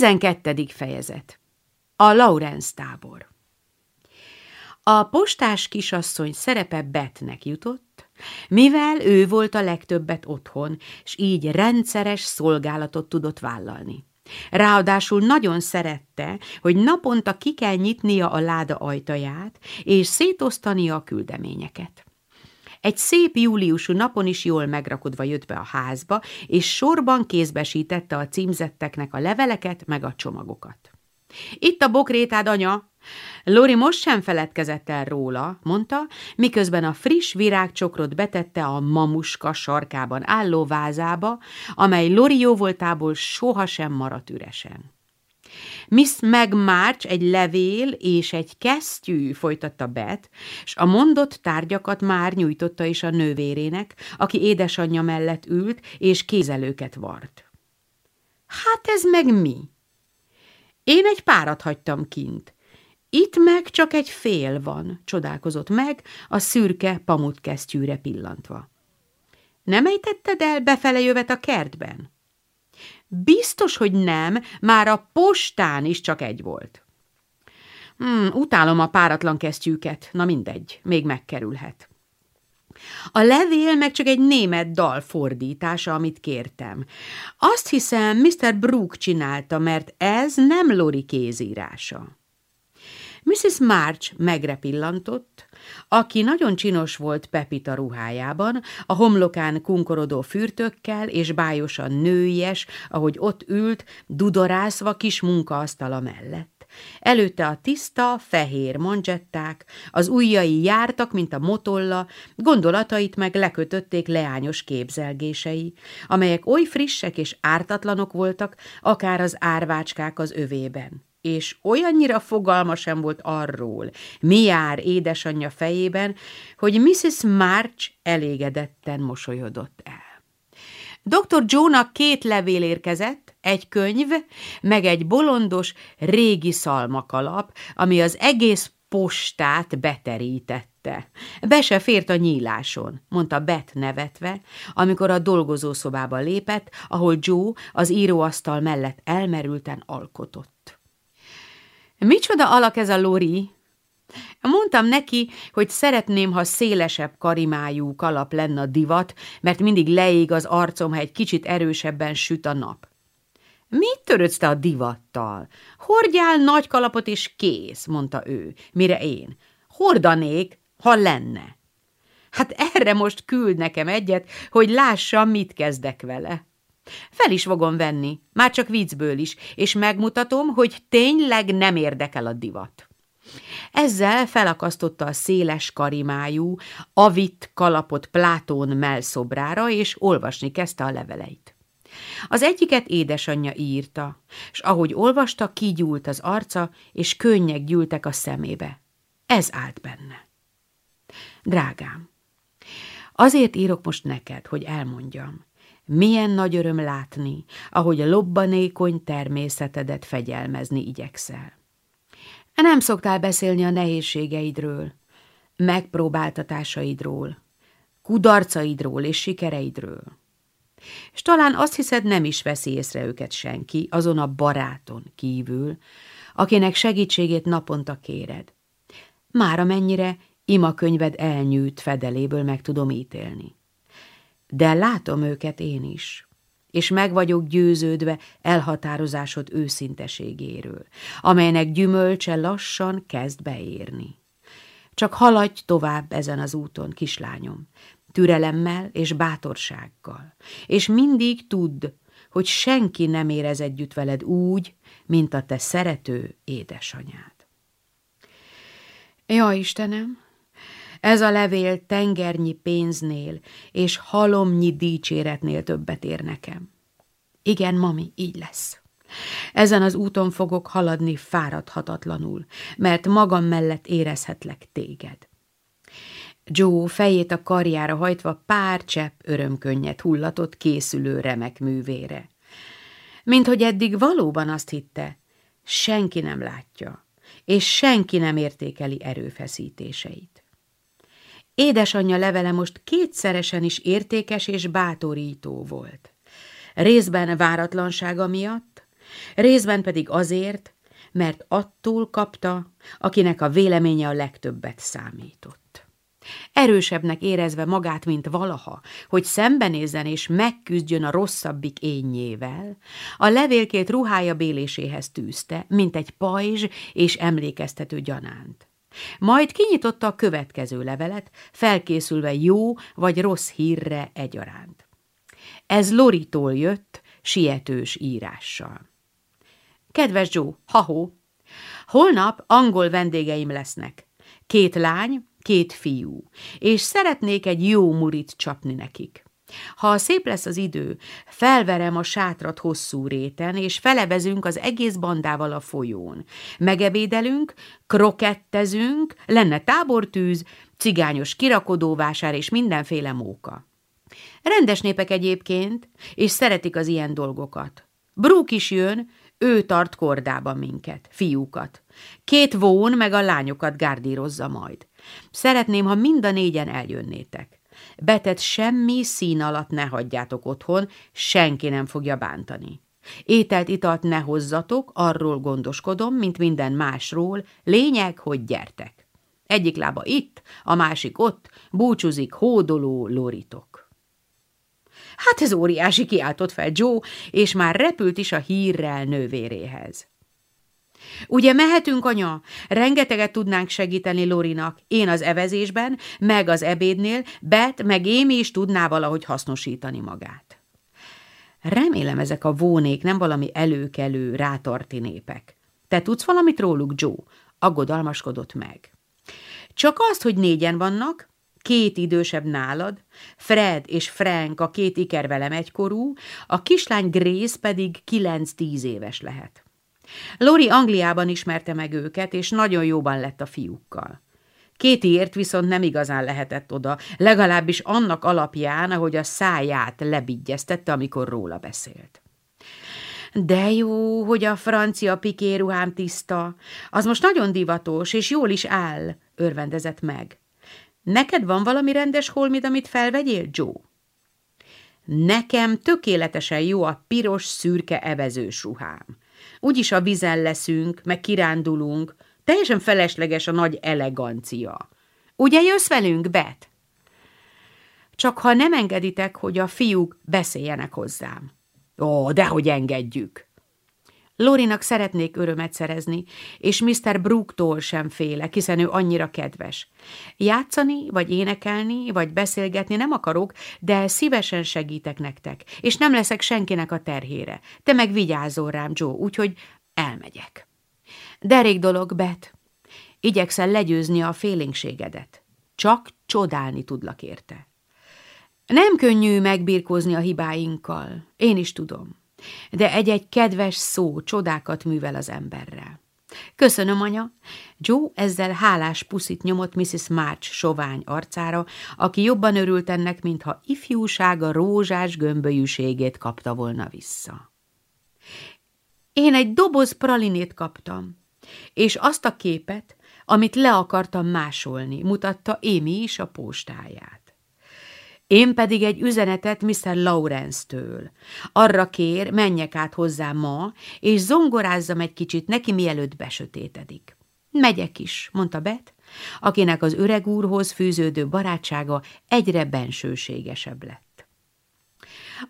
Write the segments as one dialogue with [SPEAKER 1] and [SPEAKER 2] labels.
[SPEAKER 1] Tizenkettedik fejezet. A Lawrence tábor. A postás kisasszony szerepe Betnek jutott, mivel ő volt a legtöbbet otthon, és így rendszeres szolgálatot tudott vállalni. Ráadásul nagyon szerette, hogy naponta ki kell nyitnia a láda ajtaját, és szétosztania a küldeményeket. Egy szép júliusú napon is jól megrakodva jött be a házba, és sorban kézbesítette a címzetteknek a leveleket meg a csomagokat. Itt a bokrétád, anya! Lori most sem feledkezett el róla, mondta, miközben a friss virágcsokrot betette a mamuska sarkában álló vázába, amely Lori jóvoltából sohasem maradt üresen. Miss Meg March egy levél és egy kesztyű, folytatta Bet, s a mondott tárgyakat már nyújtotta is a nővérének, aki édesanyja mellett ült, és kézelőket vart. Hát ez meg mi? Én egy párat hagytam kint. Itt meg csak egy fél van, csodálkozott meg, a szürke pamutkesztyűre pillantva. Nem ejtetted el befele jövet a kertben? Biztos, hogy nem, már a postán is csak egy volt. Hmm, utálom a páratlan kesztyűket, na mindegy, még megkerülhet. A levél meg csak egy német dal fordítása, amit kértem. Azt hiszem, Mr. Brooke csinálta, mert ez nem Lori kézírása. Mrs. March megrepillantott, aki nagyon csinos volt Pepita ruhájában, a homlokán kunkorodó fürtökkel és bájosan nőies, ahogy ott ült, dudorászva kis munkaasztala mellett. Előtte a tiszta, fehér manzsetták, az ujjai jártak, mint a motolla, gondolatait meg lekötötték leányos képzelgései, amelyek oly frissek és ártatlanok voltak, akár az árvácskák az övében és olyannyira fogalma sem volt arról, mi jár édesanyja fejében, hogy Mrs. March elégedetten mosolyodott el. Dr. Joe-nak két levél érkezett, egy könyv, meg egy bolondos, régi szalmakalap, ami az egész postát beterítette. Be se fért a nyíláson, mondta Bet nevetve, amikor a dolgozószobába lépett, ahol Joe az íróasztal mellett elmerülten alkotott. Micsoda alak ez a Lori? Mondtam neki, hogy szeretném, ha szélesebb karimájú kalap lenne a divat, mert mindig leég az arcom, ha egy kicsit erősebben süt a nap. Mit törődsz te a divattal? Hordjál nagy kalapot és kész, mondta ő, mire én. Hordanék, ha lenne. Hát erre most küld nekem egyet, hogy lássam, mit kezdek vele. Fel is fogom venni, már csak viccből is, és megmutatom, hogy tényleg nem érdekel a divat. Ezzel felakasztotta a széles karimájú, avit kalapot Plátón melszobrára, és olvasni kezdte a leveleit. Az egyiket édesanyja írta, és ahogy olvasta, kigyúlt az arca, és könnyek gyűltek a szemébe. Ez állt benne. Drágám, azért írok most neked, hogy elmondjam, milyen nagy öröm látni, ahogy a lobbanékony természetedet fegyelmezni igyekszel. Nem szoktál beszélni a nehézségeidről, megpróbáltatásaidról, kudarcaidról és sikereidről. És talán azt hiszed, nem is veszi észre őket senki, azon a baráton kívül, akinek segítségét naponta kéred. Már amennyire imakönyved elnyűjt fedeléből meg tudom ítélni de látom őket én is, és meg vagyok győződve elhatározásod őszinteségéről, amelynek gyümölcse lassan kezd beérni. Csak haladj tovább ezen az úton, kislányom, türelemmel és bátorsággal, és mindig tudd, hogy senki nem érez együtt veled úgy, mint a te szerető édesanyád. Ja, Istenem, ez a levél tengernyi pénznél és halomnyi dicséretnél többet ér nekem. Igen, mami, így lesz. Ezen az úton fogok haladni fáradhatatlanul, mert magam mellett érezhetlek téged. Joe fejét a karjára hajtva pár csepp örömkönnyet hullatott készülő remek művére. Mint hogy eddig valóban azt hitte, senki nem látja, és senki nem értékeli erőfeszítéseit. Édesanyja levele most kétszeresen is értékes és bátorító volt. Részben váratlansága miatt, részben pedig azért, mert attól kapta, akinek a véleménye a legtöbbet számított. Erősebbnek érezve magát, mint valaha, hogy szembenézzen és megküzdjön a rosszabbik énnyével, a levélkét ruhája béléséhez tűzte, mint egy pajzs és emlékeztető gyanánt. Majd kinyitotta a következő levelet, felkészülve jó vagy rossz hírre egyaránt. Ez Loritól jött, sietős írással. Kedves Joe, ha-hó, holnap angol vendégeim lesznek. Két lány, két fiú, és szeretnék egy jó murit csapni nekik. Ha szép lesz az idő, felverem a sátrat hosszú réten, és felevezünk az egész bandával a folyón. Megebédelünk, krokettezünk, lenne tábortűz, cigányos kirakodóvásár és mindenféle móka. Rendes népek egyébként, és szeretik az ilyen dolgokat. Brúk is jön, ő tart kordában minket, fiúkat. Két vón meg a lányokat gárdírozza majd. Szeretném, ha mind a négyen eljönnétek. Betet semmi szín alatt ne hagyjátok otthon, senki nem fogja bántani. Ételt, italt ne hozzatok, arról gondoskodom, mint minden másról, lényeg, hogy gyertek. Egyik lába itt, a másik ott, búcsúzik hódoló loritok. Hát ez óriási, kiáltott fel Joe, és már repült is a hírrel nővéréhez. Ugye mehetünk, anya? Rengeteget tudnánk segíteni Lorinak. Én az evezésben, meg az ebédnél, Bet, meg Émi is tudná valahogy hasznosítani magát. Remélem ezek a vónék nem valami előkelő, rátarti népek. Te tudsz valamit róluk, Joe? Aggodalmaskodott meg. Csak azt, hogy négyen vannak, két idősebb nálad, Fred és Frank a két iker velem egykorú, a kislány Grace pedig kilenc-tíz éves lehet. Lori Angliában ismerte meg őket, és nagyon jóban lett a fiúkkal. Kétiért viszont nem igazán lehetett oda, legalábbis annak alapján, ahogy a száját lebigyeztette, amikor róla beszélt. De jó, hogy a francia pikéruhám tiszta. Az most nagyon divatos, és jól is áll, örvendezett meg. Neked van valami rendes holmid, amit felvegyél, Joe? Nekem tökéletesen jó a piros, szürke evezős ruhám. Úgyis a vizen leszünk, meg kirándulunk, teljesen felesleges a nagy elegancia. Ugye jössz velünk, Bet? Csak ha nem engeditek, hogy a fiúk beszéljenek hozzám. Ó, dehogy engedjük! Lorinak szeretnék örömet szerezni, és Mr. Brooktól sem félek, hiszen ő annyira kedves. Játszani, vagy énekelni, vagy beszélgetni nem akarok, de szívesen segítek nektek, és nem leszek senkinek a terhére. Te meg vigyázol rám, Joe, úgyhogy elmegyek. Derék dolog, Bet. Igyekszel legyőzni a félénkségedet. Csak csodálni tudlak érte. Nem könnyű megbírkozni a hibáinkkal, én is tudom de egy-egy kedves szó csodákat művel az emberrel. Köszönöm, anya. Joe ezzel hálás puszit nyomott Mrs. March sovány arcára, aki jobban örült ennek, mintha ifjúsága rózsás gömbölyűségét kapta volna vissza. Én egy doboz pralinét kaptam, és azt a képet, amit le akartam másolni, mutatta Émi is a postáját. Én pedig egy üzenetet Mr. Lawrence-től. Arra kér, menjek át hozzá ma, és zongorázzam egy kicsit neki, mielőtt besötétedik. Megyek is, mondta Bet, akinek az öreg úrhoz fűződő barátsága egyre bensőségesebb lett.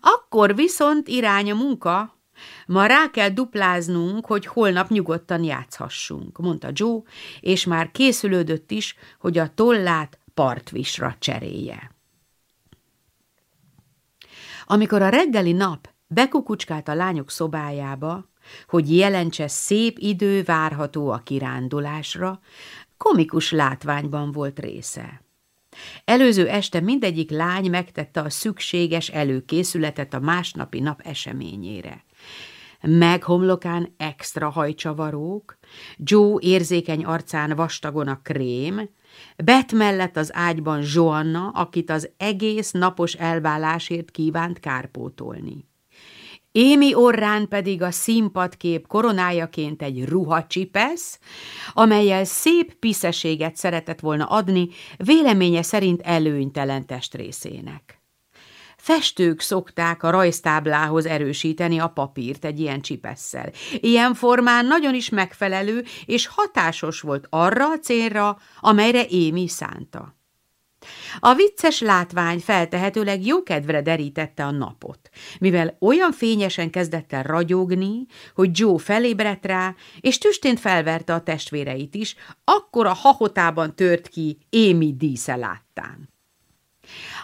[SPEAKER 1] Akkor viszont irány a munka. Ma rá kell dupláznunk, hogy holnap nyugodtan játszhassunk, mondta Joe, és már készülődött is, hogy a tollát partvisra cserélje. Amikor a reggeli nap bekukucskált a lányok szobájába, hogy jelentse szép idő várható a kirándulásra, komikus látványban volt része. Előző este mindegyik lány megtette a szükséges előkészületet a másnapi nap eseményére. Meghomlokán extra hajcsavarók, Joe érzékeny arcán vastagon a krém, Bet mellett az ágyban Joanna, akit az egész napos elválásért kívánt kárpótolni. Émi orrán pedig a színpadkép koronájaként egy ruhacsipesz, amelyel szép piszeséget szeretett volna adni, véleménye szerint előnytelen testrészének. Festők szokták a rajztáblához erősíteni a papírt egy ilyen csipesszel. Ilyen formán nagyon is megfelelő és hatásos volt arra a célra, amelyre Émi szánta. A vicces látvány feltehetőleg jó kedvre derítette a napot, mivel olyan fényesen kezdett el ragyogni, hogy Joe felébredt rá, és tüstént felverte a testvéreit is, akkor a hahotában tört ki Émi dísze láttán.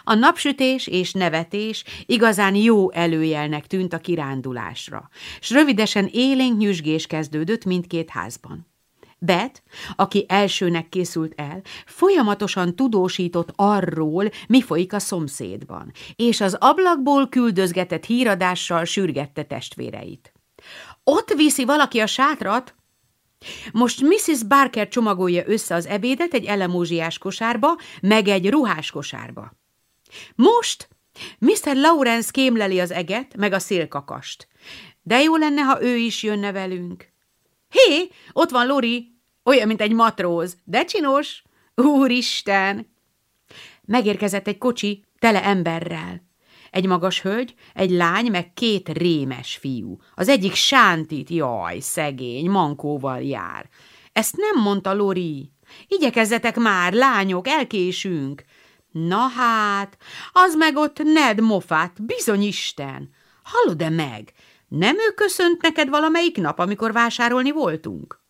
[SPEAKER 1] A napsütés és nevetés igazán jó előjelnek tűnt a kirándulásra, s rövidesen élénk nyüzsgés kezdődött mindkét házban. Bet, aki elsőnek készült el, folyamatosan tudósított arról, mi folyik a szomszédban, és az ablakból küldözgetett híradással sürgette testvéreit. Ott viszi valaki a sátrat? Most Mrs. Barker csomagolja össze az ebédet egy elemózsiás kosárba, meg egy ruhás kosárba. Most Mr. Lawrence kémleli az eget, meg a szélkakast. De jó lenne, ha ő is jönne velünk. Hé, ott van Lori, olyan, mint egy matróz, de csinos. Úristen! Megérkezett egy kocsi tele emberrel. Egy magas hölgy, egy lány, meg két rémes fiú. Az egyik sántit, jaj, szegény, mankóval jár. Ezt nem mondta Lori. Igyekezzetek már, lányok, elkésünk. Na hát, az meg ott Ned Moffat, bizony Isten. Hallod-e meg? Nem ő köszönt neked valamelyik nap, amikor vásárolni voltunk?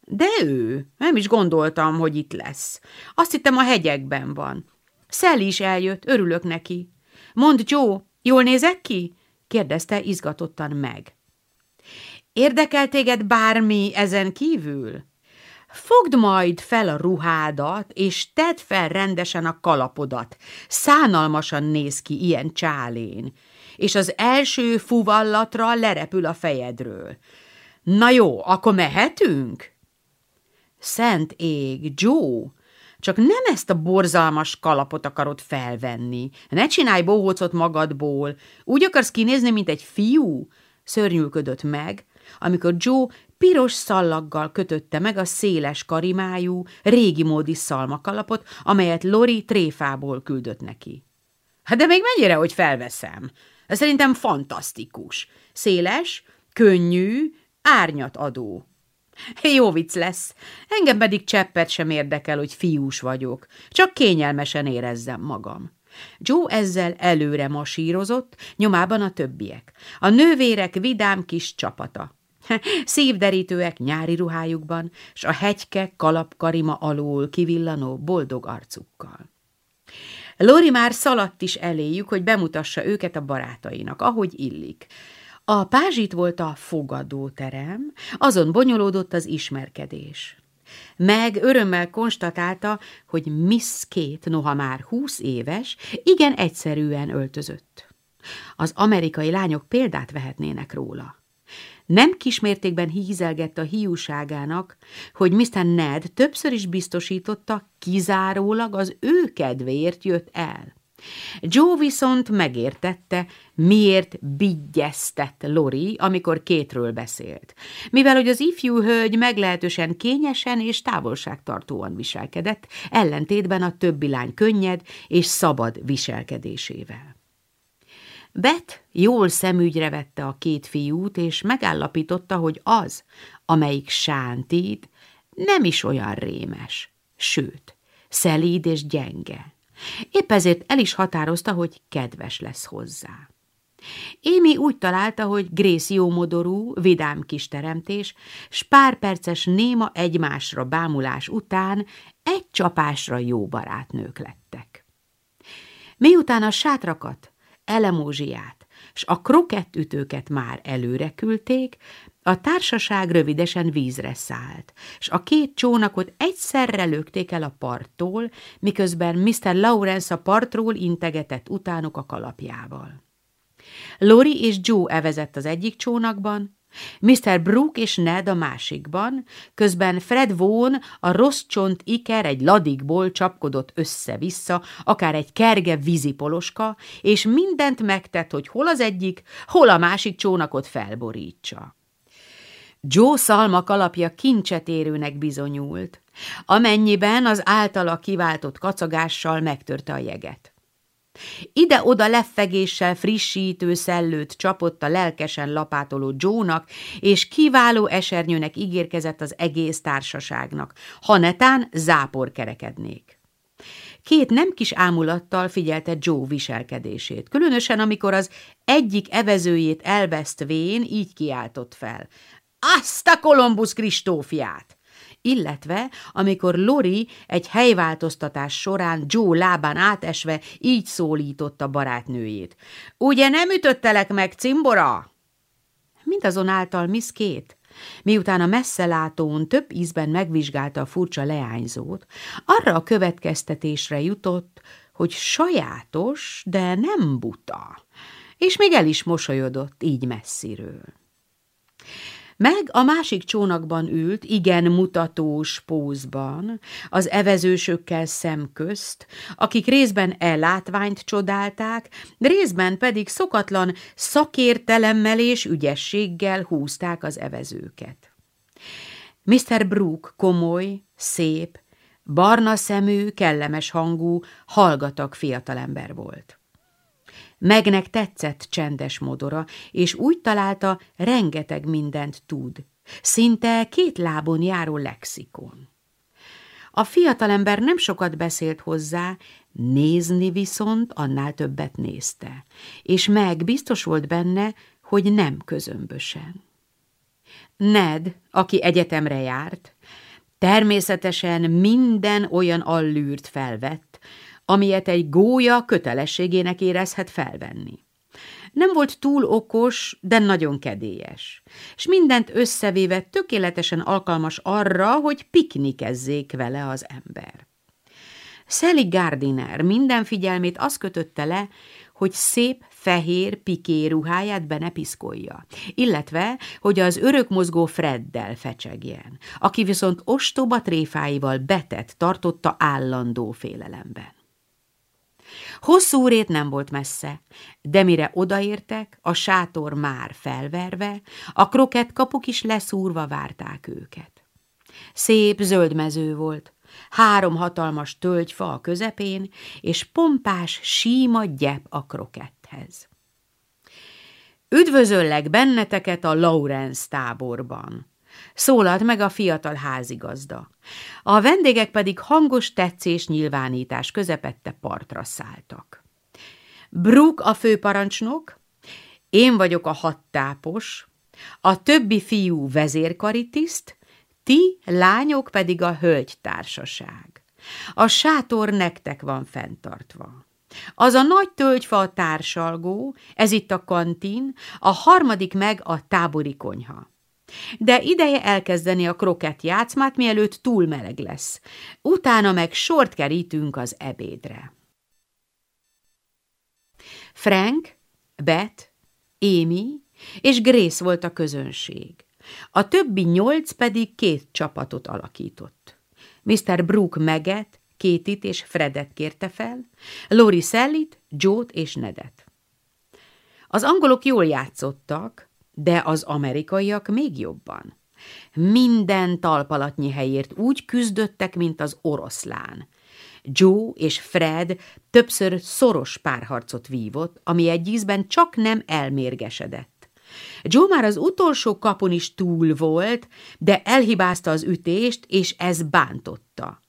[SPEAKER 1] De ő, nem is gondoltam, hogy itt lesz. Azt hittem a hegyekben van. Szel is eljött, örülök neki. Mond, Joe, jól nézek ki? kérdezte izgatottan meg. Érdekel téged bármi ezen kívül? Fogd majd fel a ruhádat, és tedd fel rendesen a kalapodat. Szánalmasan néz ki ilyen csálén, és az első fuvallatra lerepül a fejedről. Na jó, akkor mehetünk? Szent ég, Joe! Csak nem ezt a borzalmas kalapot akarod felvenni. Ne csinálj bohócot magadból. Úgy akarsz kinézni, mint egy fiú? Szörnyűködött meg, amikor Joe piros szallaggal kötötte meg a széles karimájú, régi módi szalmakalapot, amelyet Lori tréfából küldött neki. Hát de még mennyire, hogy felveszem? Ez szerintem fantasztikus. Széles, könnyű, árnyat adó. Jó vicc lesz. Engem pedig cseppet sem érdekel, hogy fiús vagyok. Csak kényelmesen érezzem magam. Joe ezzel előre masírozott, nyomában a többiek. A nővérek vidám kis csapata. Szívderítőek nyári ruhájukban, s a hegyke kalapkarima alól kivillanó boldog arcukkal. Lori már szaladt is eléjük, hogy bemutassa őket a barátainak, ahogy illik. A pázsit volt a fogadóterem, azon bonyolódott az ismerkedés. Meg örömmel konstatálta, hogy Miss Két, noha már húsz éves, igen egyszerűen öltözött. Az amerikai lányok példát vehetnének róla. Nem kismértékben hízelgett a hiúságának, hogy Mr. Ned többször is biztosította, kizárólag az ő kedvéért jött el. Joe viszont megértette, miért bigyeztett Lori, amikor kétről beszélt. Mivel, hogy az ifjú hölgy meglehetősen kényesen és távolságtartóan viselkedett, ellentétben a többi lány könnyed és szabad viselkedésével. Bet jól szemügyre vette a két fiút, és megállapította, hogy az, amelyik sántít, nem is olyan rémes, sőt, szelíd és gyenge. Épp ezért el is határozta, hogy kedves lesz hozzá. Émi úgy találta, hogy Grész jómodorú, vidám kis teremtés, s pár perces néma egymásra bámulás után egy csapásra jó barátnők lettek. Miután a sátrakat, elemózsiát, s a krokettütőket már előre küldték, a társaság rövidesen vízre szállt, s a két csónakot egyszerre lökték el a parttól, miközben Mr. Lawrence a partról integetett utánuk a kalapjával. Lori és Joe evezett az egyik csónakban, Mr. Brooke és Ned a másikban, közben Fred Vaughan a rossz csont iker egy ladikból csapkodott össze-vissza, akár egy kerge vízipoloska, és mindent megtett, hogy hol az egyik, hol a másik csónakot felborítsa. Joe szalmak alapja kincset érőnek bizonyult, amennyiben az általa kiváltott kacagással megtörte a jeget. Ide-oda leffegéssel frissítő szellőt csapott a lelkesen lapátoló Jónak, és kiváló esernyőnek ígérkezett az egész társaságnak, ha netán zápor kerekednék. Két nem kis ámulattal figyelte Joe viselkedését, különösen amikor az egyik evezőjét elvesztvén így kiáltott fel. Azt a Kolumbusz Kristófiát! Illetve amikor Lori egy helyváltoztatás során Joe lábán átesve így szólította barátnőjét. Ugye nem ütöttelek meg, cimbora? Mindazonáltal Miss Kate, miután a messzelátón több ízben megvizsgálta a furcsa leányzót, arra a következtetésre jutott, hogy sajátos, de nem buta, és még el is mosolyodott így messziről. Meg a másik csónakban ült, igen mutatós pózban, az evezősökkel szemközt, akik részben ellátványt csodálták, részben pedig szokatlan szakértelemmel és ügyességgel húzták az evezőket. Mr. Brook komoly, szép, barna szemű, kellemes hangú, hallgatag fiatalember volt. Megnek tetszett csendes modora, és úgy találta, rengeteg mindent tud. Szinte két lábon járó lexikon. A fiatalember nem sokat beszélt hozzá, nézni viszont annál többet nézte, és meg biztos volt benne, hogy nem közömbösen. Ned, aki egyetemre járt, természetesen minden olyan allűrt felvett, amilyet egy gólya kötelességének érezhet felvenni. Nem volt túl okos, de nagyon kedélyes, és mindent összevéve tökéletesen alkalmas arra, hogy piknikezzék vele az ember. Sally Gardiner minden figyelmét azt kötötte le, hogy szép, fehér piké ruháját be ne piszkolja, illetve, hogy az örökmozgó Freddel fecsegjen, aki viszont ostoba tréfáival betett tartotta állandó félelemben. Hosszú rét nem volt messze, de mire odaértek, a sátor már felverve, a krokett kapuk is leszúrva várták őket. Szép zöld mező volt, három hatalmas tölgyfa a közepén, és pompás, síma gyep a kroketthez. Üdvözöllek benneteket a Lawrence táborban, Szólalt meg a fiatal házigazda. A vendégek pedig hangos tetszés nyilvánítás közepette partra szálltak. Brooke a főparancsnok, én vagyok a hattápos, a többi fiú vezérkaritiszt, ti, lányok pedig a hölgytársaság. A sátor nektek van fenntartva. Az a nagy tölgyfa a társalgó, ez itt a kantin, a harmadik meg a tábori konyha. De ideje elkezdeni a krokett játszmát, mielőtt túl meleg lesz. Utána meg sort kerítünk az ebédre. Frank, Beth, Amy és Grace volt a közönség. A többi nyolc pedig két csapatot alakított. Mr. Brooke Meget, Kétit és Fredet kérte fel, Lori Sellit, Joe-t és Nedet. Az angolok jól játszottak, de az amerikaiak még jobban. Minden talpalatnyi helyért úgy küzdöttek, mint az oroszlán. Joe és Fred többször szoros párharcot vívott, ami egy ízben csak nem elmérgesedett. Joe már az utolsó kapon is túl volt, de elhibázta az ütést, és ez bántotta.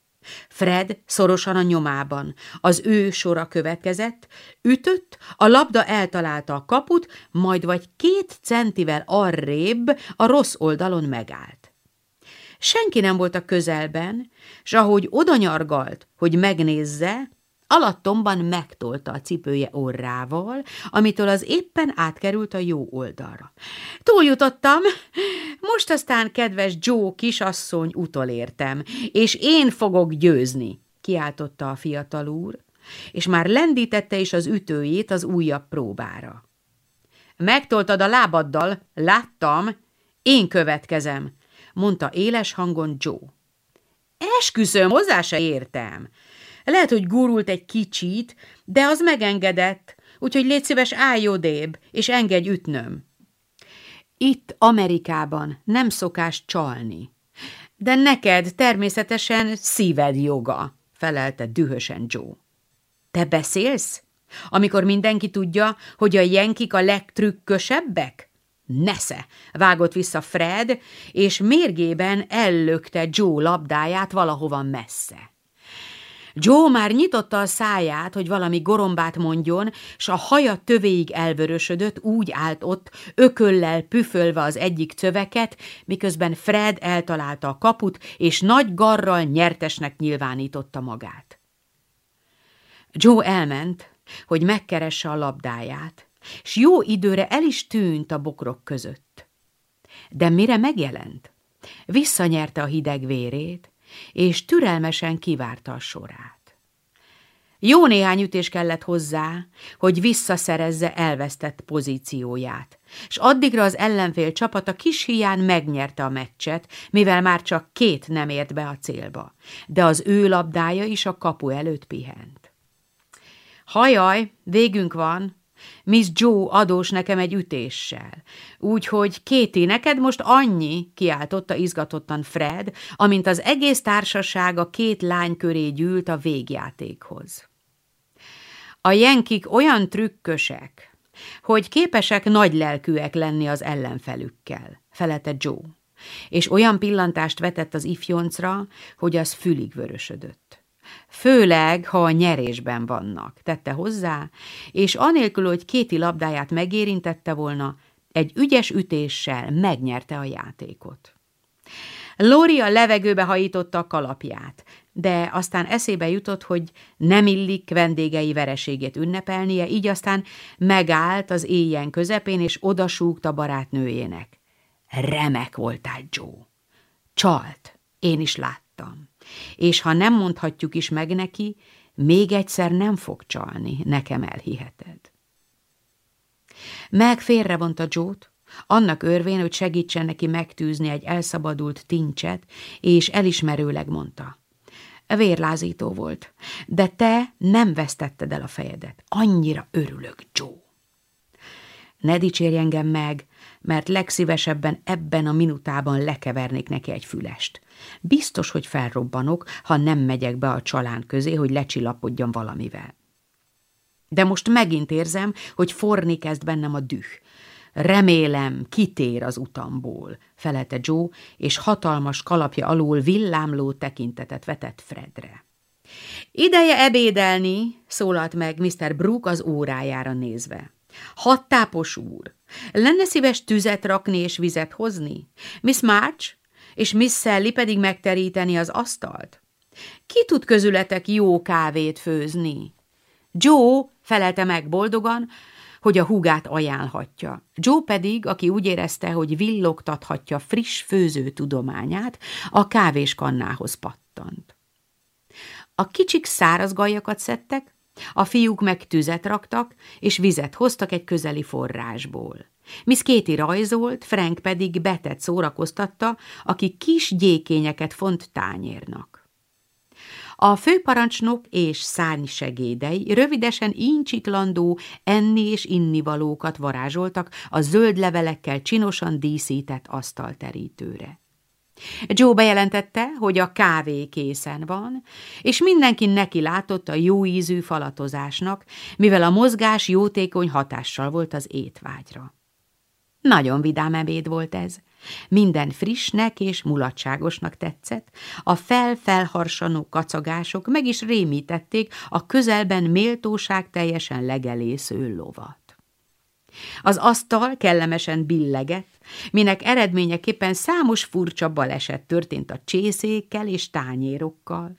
[SPEAKER 1] Fred szorosan a nyomában. Az ő sora következett, ütött, a labda eltalálta a kaput, majd vagy két centivel arrébb a rossz oldalon megállt. Senki nem volt a közelben, s ahogy odanyargalt, hogy megnézze, alattomban megtolta a cipője orrával, amitől az éppen átkerült a jó oldalra. Túljutottam, most aztán, kedves Joe kisasszony, utolértem, és én fogok győzni, kiáltotta a fiatal úr, és már lendítette is az ütőjét az újabb próbára. Megtoltad a lábaddal, láttam, én következem, mondta éles hangon Joe. Esküszöm, hozzá se értem, lehet, hogy gurult egy kicsit, de az megengedett, úgyhogy légy szíves, állj odébb, és engedj ütnöm. Itt Amerikában nem szokás csalni. De neked természetesen szíved joga, felelte dühösen Joe. Te beszélsz? Amikor mindenki tudja, hogy a jenkik a legtrükkösebbek? Nesze! vágott vissza Fred, és mérgében ellökte Joe labdáját valahova messze. Joe már nyitotta a száját, hogy valami gorombát mondjon, s a haja tövéig elvörösödött, úgy állt ott, ököllel püfölve az egyik cöveket, miközben Fred eltalálta a kaput, és nagy garral nyertesnek nyilvánította magát. Joe elment, hogy megkeresse a labdáját, s jó időre el is tűnt a bokrok között. De mire megjelent? Visszanyerte a hideg vérét, és türelmesen kivárta a sorát. Jó néhány ütés kellett hozzá, hogy visszaszerezze elvesztett pozícióját, és addigra az ellenfél csapata kis hián megnyerte a meccset, mivel már csak két nem ért be a célba, de az ő labdája is a kapu előtt pihent. Hajaj, végünk van, Miss Joe adós nekem egy ütéssel. Úgyhogy Kéti, neked most annyi, kiáltotta izgatottan Fred, amint az egész társaság a két lány köré gyűlt a végjátékhoz. A jenkik olyan trükkösek, hogy képesek nagy lelkűek lenni az ellenfelükkel, felette Joe, és olyan pillantást vetett az ifjoncra, hogy az fülig vörösödött. Főleg, ha a nyerésben vannak, tette hozzá, és anélkül, hogy kéti labdáját megérintette volna, egy ügyes ütéssel megnyerte a játékot. Lori a levegőbe hajította a kalapját, de aztán eszébe jutott, hogy nem illik vendégei vereségét ünnepelnie, így aztán megállt az éjjen közepén, és odasúgta barátnőjének. Remek voltál, Joe. Csalt, én is láttam és ha nem mondhatjuk is meg neki, még egyszer nem fog csalni, nekem elhiheted. Meg félrevonta Jót, annak örvén, hogy segítsen neki megtűzni egy elszabadult tincset, és elismerőleg mondta. Vérlázító volt, de te nem vesztetted el a fejedet. Annyira örülök, Joe. Ne dicsérj engem meg, mert legszívesebben ebben a minutában lekevernék neki egy fülest. Biztos, hogy felrobbanok, ha nem megyek be a csalán közé, hogy lecsillapodjam valamivel. De most megint érzem, hogy forni kezd bennem a düh. Remélem, kitér az utamból, felelte Joe, és hatalmas kalapja alól villámló tekintetet vetett Fredre. Ideje ebédelni, szólalt meg Mr. Brooke az órájára nézve. Hattápos úr, lenne szíves tüzet rakni és vizet hozni? Miss March és Miss Sally pedig megteríteni az asztalt? Ki tud közületek jó kávét főzni? Joe felelte meg boldogan, hogy a húgát ajánlhatja. Joe pedig, aki úgy érezte, hogy villogtathatja friss főző tudományát, a kávéskannához pattant. A kicsik száraz gajakat szedtek, a fiúk meg tüzet raktak, és vizet hoztak egy közeli forrásból. Miss Kéti rajzolt, Frank pedig betet szórakoztatta, aki kis gyékényeket font tányérnak. A főparancsnok és szárnysegédei rövidesen incsiklandó enni és innivalókat varázsoltak a zöld levelekkel csinosan díszített asztalterítőre. Joe bejelentette, hogy a kávé készen van, és mindenki neki látott a jó ízű falatozásnak, mivel a mozgás jótékony hatással volt az étvágyra. Nagyon vidám ebéd volt ez. Minden frissnek és mulatságosnak tetszett, a fel-felharsanó kacagások meg is rémítették a közelben méltóság teljesen legelésző lovat. Az asztal kellemesen billegett, minek eredményeképpen számos furcsa baleset történt a csészékkel és tányérokkal.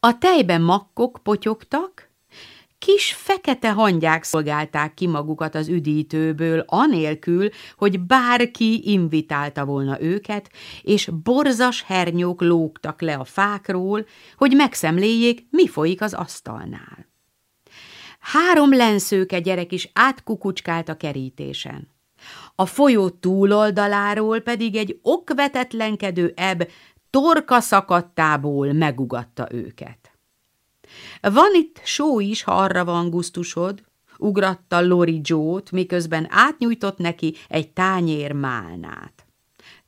[SPEAKER 1] A tejben makkok potyogtak, kis fekete hangyák szolgálták ki magukat az üdítőből, anélkül, hogy bárki invitálta volna őket, és borzas hernyók lógtak le a fákról, hogy megszemléljék, mi folyik az asztalnál. Három lenszőke gyerek is átkukucskált a kerítésen. A folyó túloldaláról pedig egy okvetetlenkedő ebb torka szakadtából megugatta őket. Van itt só is, ha arra van gusztusod, ugratta Lori Joe-t, miközben átnyújtott neki egy tányér málnát.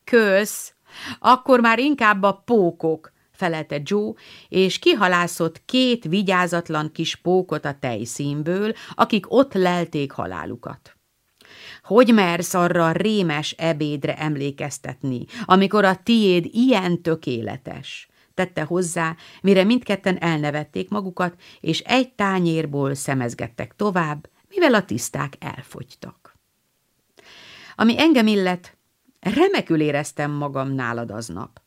[SPEAKER 1] Kösz, akkor már inkább a pókok, felelte Joe, és kihalászott két vigyázatlan kis pókot a tejszínből, akik ott lelték halálukat. Hogy mersz arra a rémes ebédre emlékeztetni, amikor a tiéd ilyen tökéletes? tette hozzá, mire mindketten elnevették magukat, és egy tányérból szemezgettek tovább, mivel a tiszták elfogytak. Ami engem illet, remekül éreztem magam nálad aznap.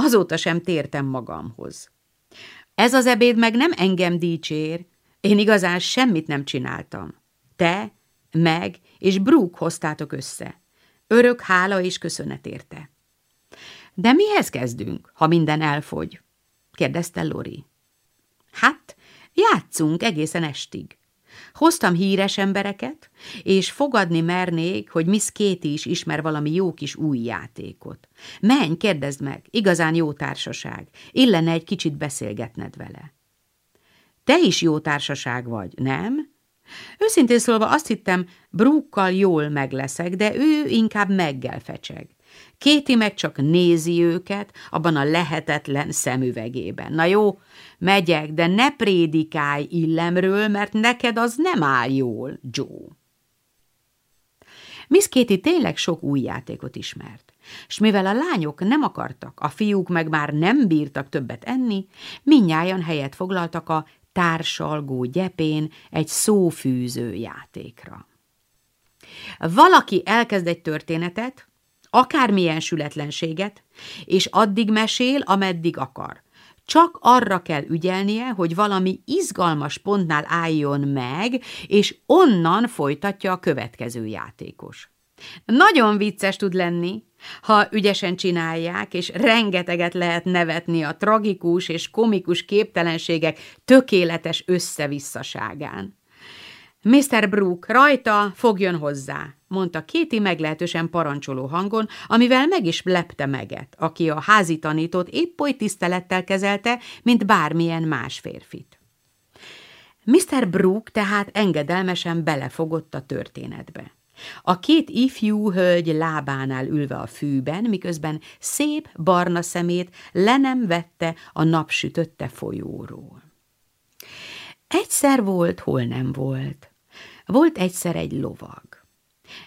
[SPEAKER 1] Azóta sem tértem magamhoz. Ez az ebéd meg nem engem dicsér, én igazán semmit nem csináltam. Te, meg és Brooke hoztátok össze. Örök hála és köszönet érte. De mihez kezdünk, ha minden elfogy? kérdezte Lori. Hát, játszunk egészen estig. Hoztam híres embereket, és fogadni mernék, hogy Miss Katie is ismer valami jó kis új játékot. Menj, kérdezd meg, igazán jó társaság, illene egy kicsit beszélgetned vele. Te is jó társaság vagy, nem? Őszintén szólva azt hittem, Brookkal jól megleszek, de ő inkább meggel fecseg. Kéti meg csak nézi őket abban a lehetetlen szemüvegében. Na jó, megyek, de ne prédikálj illemről, mert neked az nem áll jól, Joe. Miss Katie tényleg sok új játékot ismert, és mivel a lányok nem akartak, a fiúk meg már nem bírtak többet enni, minnyáján helyet foglaltak a társalgó gyepén egy szófűző játékra. Valaki elkezd egy történetet, akármilyen sületlenséget, és addig mesél, ameddig akar. Csak arra kell ügyelnie, hogy valami izgalmas pontnál álljon meg, és onnan folytatja a következő játékos. Nagyon vicces tud lenni, ha ügyesen csinálják, és rengeteget lehet nevetni a tragikus és komikus képtelenségek tökéletes összevisszaságán. Mr. Brooke, rajta, fogjon hozzá, mondta Kéti meglehetősen parancsoló hangon, amivel meg is lepte meget, aki a házi tanítót épp oly tisztelettel kezelte, mint bármilyen más férfit. Mr. Brooke tehát engedelmesen belefogott a történetbe. A két ifjú hölgy lábánál ülve a fűben, miközben szép barna szemét le vette a napsütötte folyóról. Egyszer volt, hol nem volt. Volt egyszer egy lovag.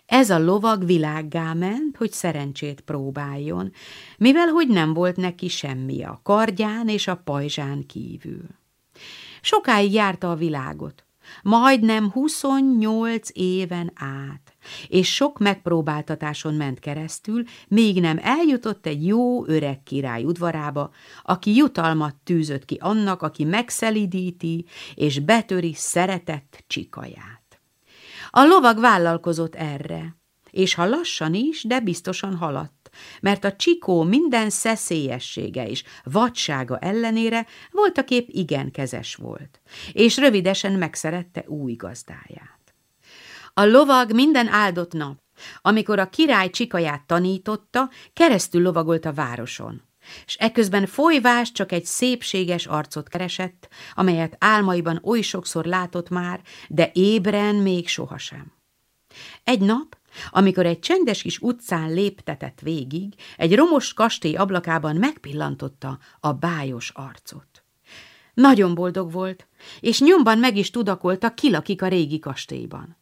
[SPEAKER 1] Ez a lovag világgá ment, hogy szerencsét próbáljon, mivel hogy nem volt neki semmi a kardján és a pajzsán kívül. Sokáig járta a világot, majdnem 28 éven át, és sok megpróbáltatáson ment keresztül, még nem eljutott egy jó öreg király udvarába, aki jutalmat tűzött ki annak, aki megszelidíti és betöri szeretett csikaját. A lovag vállalkozott erre, és ha lassan is, de biztosan haladt, mert a csikó minden szeszélyessége és vadsága ellenére volt a kép igen kezes volt, és rövidesen megszerette új gazdáját. A lovag minden áldott nap, amikor a király csikaját tanította, keresztül lovagolt a városon és eközben folyvás csak egy szépséges arcot keresett, amelyet álmaiban oly sokszor látott már, de ébren még sohasem. Egy nap, amikor egy csendes kis utcán léptetett végig, egy romos kastély ablakában megpillantotta a bájos arcot. Nagyon boldog volt, és nyomban meg is tudakolta, kilakik a régi kastélyban.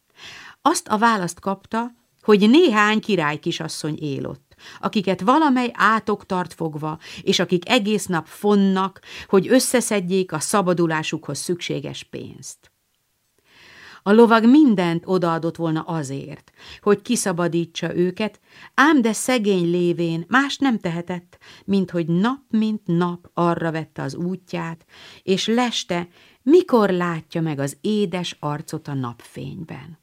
[SPEAKER 1] Azt a választ kapta, hogy néhány király kisasszony él ott akiket valamely átok tart fogva, és akik egész nap fonnak, hogy összeszedjék a szabadulásukhoz szükséges pénzt. A lovag mindent odaadott volna azért, hogy kiszabadítsa őket, ám de szegény lévén más nem tehetett, mint hogy nap mint nap arra vette az útját, és leste, mikor látja meg az édes arcot a napfényben.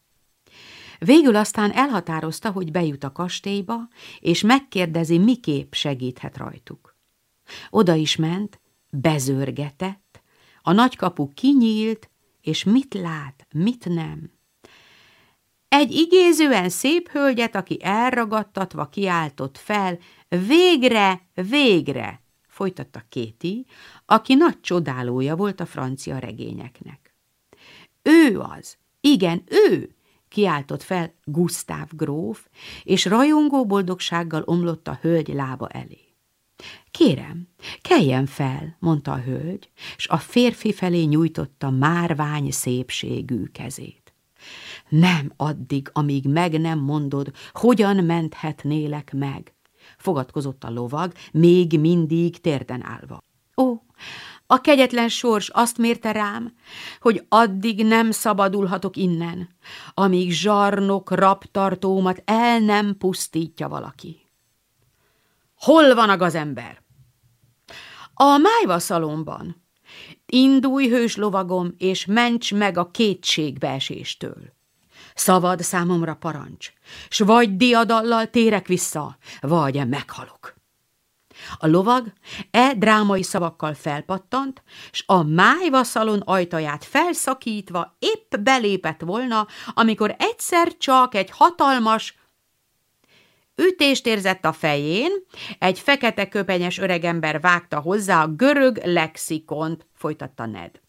[SPEAKER 1] Végül aztán elhatározta, hogy bejut a kastélyba, és megkérdezi, miképp segíthet rajtuk. Oda is ment, bezörgetett, a nagykapu kinyílt, és mit lát, mit nem. Egy igézően szép hölgyet, aki elragadtatva kiáltott fel, végre, végre, folytatta Kéti, aki nagy csodálója volt a francia regényeknek. Ő az, igen, ő, kiáltott fel Gustav gróf, és rajongó boldogsággal omlott a hölgy lába elé. Kérem, keljen fel, mondta a hölgy, és a férfi felé nyújtotta márvány szépségű kezét. Nem addig, amíg meg nem mondod, hogyan menthetnélek meg, fogadkozott a lovag, még mindig térden állva. Ó, a kegyetlen sors azt mérte rám, hogy addig nem szabadulhatok innen, amíg zsarnok raptartómat el nem pusztítja valaki. Hol van a gazember? A májvaszalomban. Indulj, hős lovagom, és ments meg a kétségbeeséstől. Szabad számomra parancs, s vagy diadallal térek vissza, vagy meghalok. A lovag e drámai szavakkal felpattant, s a májvaszalon ajtaját felszakítva épp belépett volna, amikor egyszer csak egy hatalmas Ütést érzett a fején, egy fekete köpenyes öregember vágta hozzá a görög lexikont, folytatta Ned.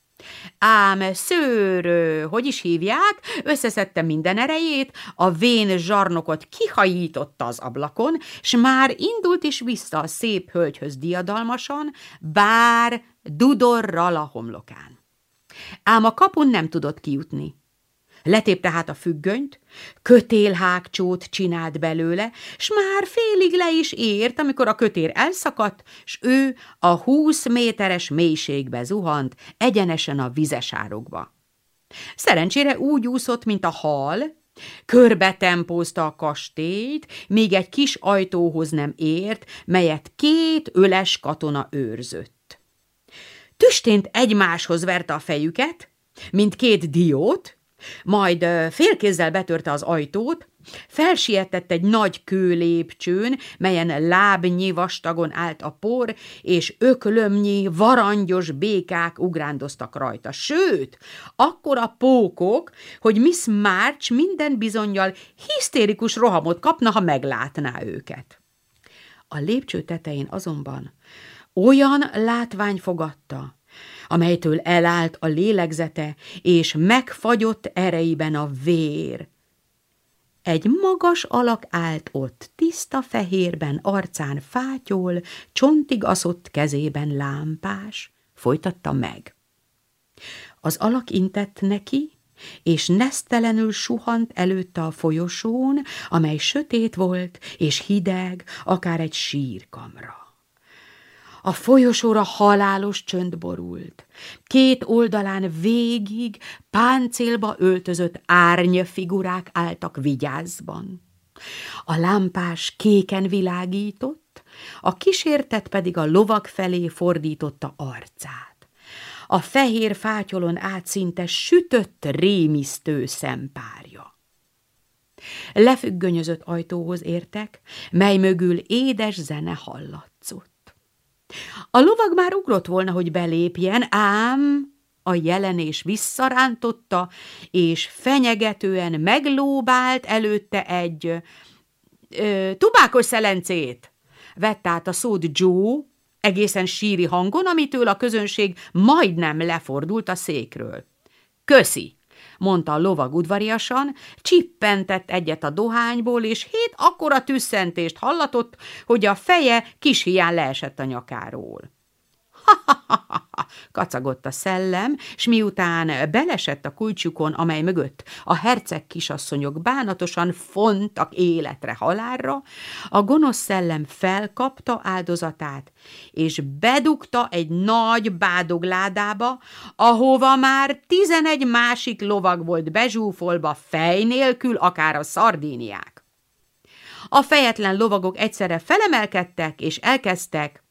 [SPEAKER 1] Ám szőrő, hogy is hívják, összeszedte minden erejét, a vén zsarnokot kihajította az ablakon, s már indult is vissza a szép hölgyhöz diadalmasan, bár dudorral a homlokán. Ám a kapun nem tudott kijutni. Letép tehát a függönyt, kötélhágcsót csinált belőle, s már félig le is ért, amikor a kötér elszakadt, s ő a húsz méteres mélységbe zuhant, egyenesen a vizesárokba. Szerencsére úgy úszott, mint a hal, körbe tempózta a kastélyt, még egy kis ajtóhoz nem ért, melyet két öles katona őrzött. Tüstént egymáshoz verte a fejüket, mint két diót, majd félkézzel betörte az ajtót, felsietett egy nagy kőlépcsőn, melyen lábnyi vastagon állt a por, és öklömnyi, varangyos békák ugrándoztak rajta. Sőt, akkor a pókok, hogy Miss March minden bizonyal hisztérikus rohamot kapna, ha meglátná őket. A lépcső tetején azonban olyan látvány fogadta, amelytől elállt a lélegzete, és megfagyott ereiben a vér. Egy magas alak állt ott, tiszta fehérben, arcán fátyol, csontig aszott kezében lámpás, folytatta meg. Az alak intett neki, és nesztelenül suhant előtte a folyosón, amely sötét volt és hideg, akár egy sírkamra. A folyosóra halálos csönd borult. Két oldalán végig páncélba öltözött árnyfigurák álltak vigyázban. A lámpás kéken világított, a kísértet pedig a lovak felé fordította arcát. A fehér fátyolon át szinte sütött rémisztő szempárja. Lefüggönyözött ajtóhoz értek, mely mögül édes zene hallatszott. A lovag már ugrott volna, hogy belépjen, ám a jelenés visszarántotta, és fenyegetően meglóbált előtte egy ö, tubákos szelencét. Vett át a szót Joe, egészen síri hangon, amitől a közönség majdnem lefordult a székről. Köszi! Mondta a lovag udvariasan, csippentett egyet a dohányból, és hét akkora tüsszentést hallatott, hogy a feje kis hián leesett a nyakáról. Ha-ha-ha! kacagott a szellem, s miután belesett a kulcsukon, amely mögött a herceg kisasszonyok bánatosan fontak életre halálra, a gonosz szellem felkapta áldozatát, és bedugta egy nagy bádogládába, ahova már tizenegy másik lovag volt bezsúfolva fej nélkül, akár a szardíniák. A fejetlen lovagok egyszerre felemelkedtek, és elkezdtek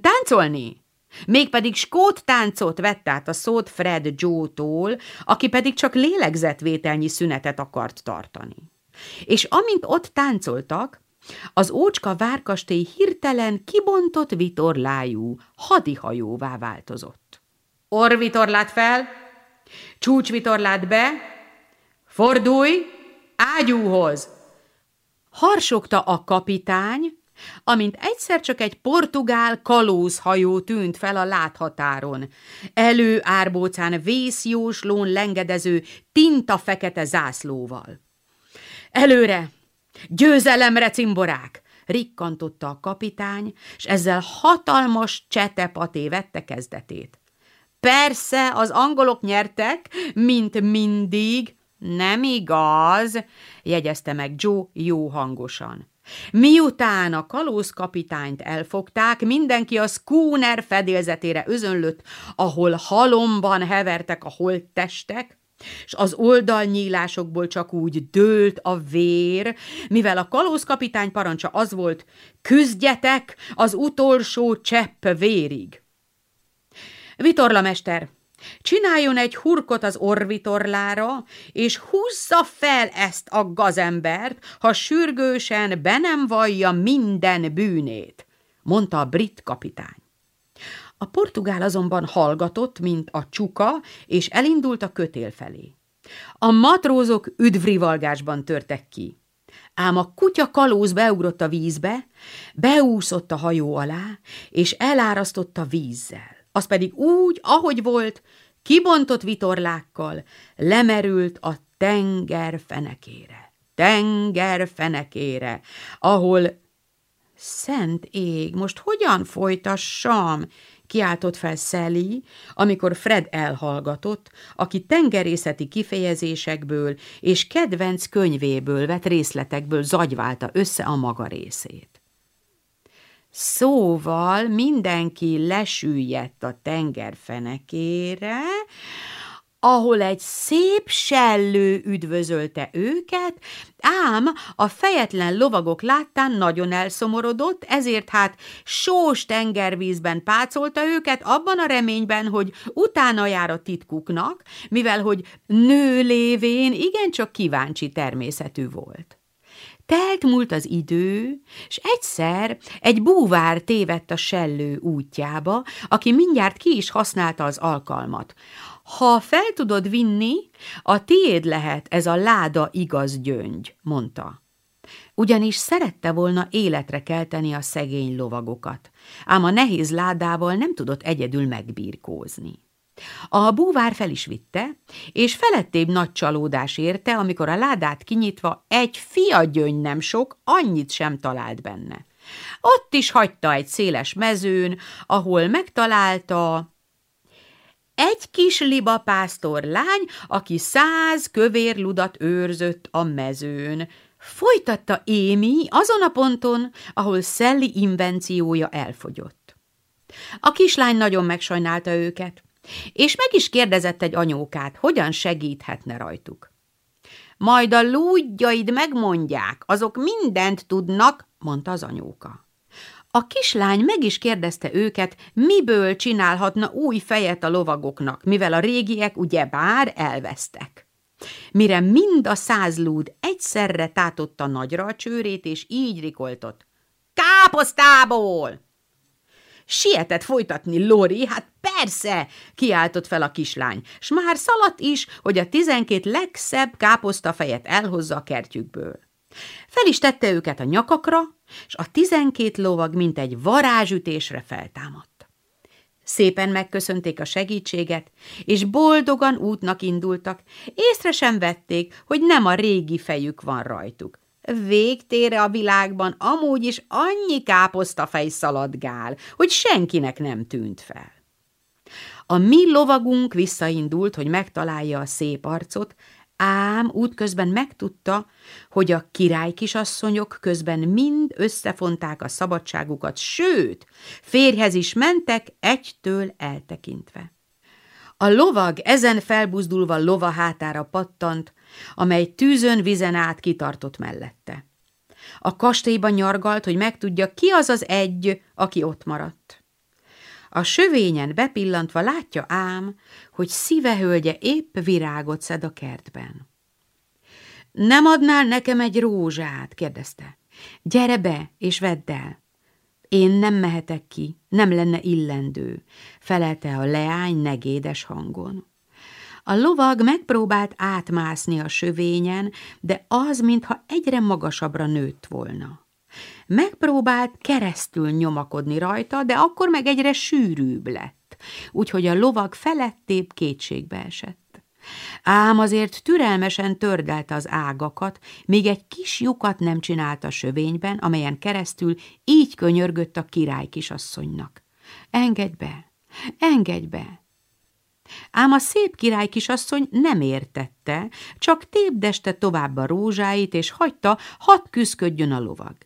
[SPEAKER 1] táncolni. Mégpedig skót táncot vett át a szót Fred Joe-tól, aki pedig csak lélegzetvételnyi szünetet akart tartani. És amint ott táncoltak, az ócska várkastély hirtelen kibontott vitorlájú hadihajóvá változott. Orvitorlát fel, csúcsvitorlát be, fordulj, ágyúhoz! Harsogta a kapitány, amint egyszer csak egy portugál kalózhajó tűnt fel a láthatáron, elő árbócán vészjóslón lengedező tinta fekete zászlóval. Előre! Győzelemre, cimborák! rikkantotta a kapitány, és ezzel hatalmas csetepaté vette kezdetét. Persze, az angolok nyertek, mint mindig. Nem igaz, jegyezte meg Joe jó hangosan. Miután a kalózkapitányt elfogták, mindenki a schooner fedélzetére özönlött, ahol halomban hevertek a holttestek, és az oldalnyílásokból csak úgy dőlt a vér, mivel a kalózkapitány parancsa az volt, küzdjetek az utolsó csepp vérig. Vitorlamester, csináljon egy hurkot az orvitorlára, és húzza fel ezt a gazembert, ha sürgősen be nem vallja minden bűnét, mondta a brit kapitány. A portugál azonban hallgatott, mint a csuka, és elindult a kötél felé. A matrózok üdvrivalgásban törtek ki. Ám a kutya kalóz beugrott a vízbe, beúszott a hajó alá, és elárasztotta vízzel. Az pedig úgy, ahogy volt, kibontott vitorlákkal, lemerült a tenger fenekére. Tenger fenekére, ahol... Szent ég, most hogyan folytassam? kiáltott fel Sally, amikor Fred elhallgatott, aki tengerészeti kifejezésekből és kedvenc könyvéből vett részletekből zagyválta össze a maga részét. Szóval mindenki lesüllyedt a tenger fenekére, ahol egy szép sellő üdvözölte őket, ám a fejetlen lovagok láttán nagyon elszomorodott, ezért hát sós tengervízben pácolta őket abban a reményben, hogy utána jár a titkuknak, mivel hogy nő lévén igencsak kíváncsi természetű volt. Telt múlt az idő, és egyszer egy búvár tévedt a sellő útjába, aki mindjárt ki is használta az alkalmat. Ha fel tudod vinni, a tiéd lehet ez a láda igaz gyöngy, mondta. Ugyanis szerette volna életre kelteni a szegény lovagokat, ám a nehéz ládával nem tudott egyedül megbírkózni. A búvár fel is vitte, és felettébb nagy csalódás érte, amikor a ládát kinyitva egy fiagyöngy nem sok, annyit sem talált benne. Ott is hagyta egy széles mezőn, ahol megtalálta egy kis libapásztor lány, aki száz kövér ludat őrzött a mezőn. Folytatta Émi azon a ponton, ahol Szelli invenciója elfogyott. A kislány nagyon megsajnálta őket, és meg is kérdezett egy anyókát, hogyan segíthetne rajtuk. Majd a lúdjaid megmondják, azok mindent tudnak, mondta az anyóka. A kislány meg is kérdezte őket, miből csinálhatna új fejet a lovagoknak, mivel a régiek ugyebár elvesztek. Mire mind a száz lúd egyszerre tátotta nagyra a csőrét, és így rikoltott. Káposztából! Sietett folytatni Lori, hát persze, kiáltott fel a kislány, s már szaladt is, hogy a tizenkét legszebb káposztafejet elhozza a kertjükből. Fel is tette őket a nyakakra, és a tizenkét lovag mint egy varázsütésre feltámadt. Szépen megköszönték a segítséget, és boldogan útnak indultak, észre sem vették, hogy nem a régi fejük van rajtuk. Végtére a világban amúgy is annyi káposztafej szaladgál, hogy senkinek nem tűnt fel. A mi lovagunk visszaindult, hogy megtalálja a szép arcot, ám útközben megtudta, hogy a király kisasszonyok közben mind összefonták a szabadságukat, sőt, férhez is mentek egytől eltekintve. A lovag ezen felbuzdulva lova hátára pattant, amely tűzön vizen át kitartott mellette. A kastélyban nyargalt, hogy megtudja, ki az az egy, aki ott maradt. A sövényen bepillantva látja ám, hogy szívehölgye épp virágot szed a kertben. Nem adnál nekem egy rózsát? kérdezte. Gyere be, és vedd el. Én nem mehetek ki, nem lenne illendő, felelte a leány negédes hangon. A lovag megpróbált átmászni a sövényen, de az, mintha egyre magasabbra nőtt volna. Megpróbált keresztül nyomakodni rajta, de akkor meg egyre sűrűbb lett, úgyhogy a lovag felettébb kétségbe esett. ám azért türelmesen tördelte az ágakat, még egy kis lyukat nem csinált a sövényben, amelyen keresztül így könyörgött a király kisasszonynak. Engedj be, engedj be! Ám a szép király kisasszony nem értette, csak tépdeste tovább a rózsáit, és hagyta, hadd küszködjön a lovag.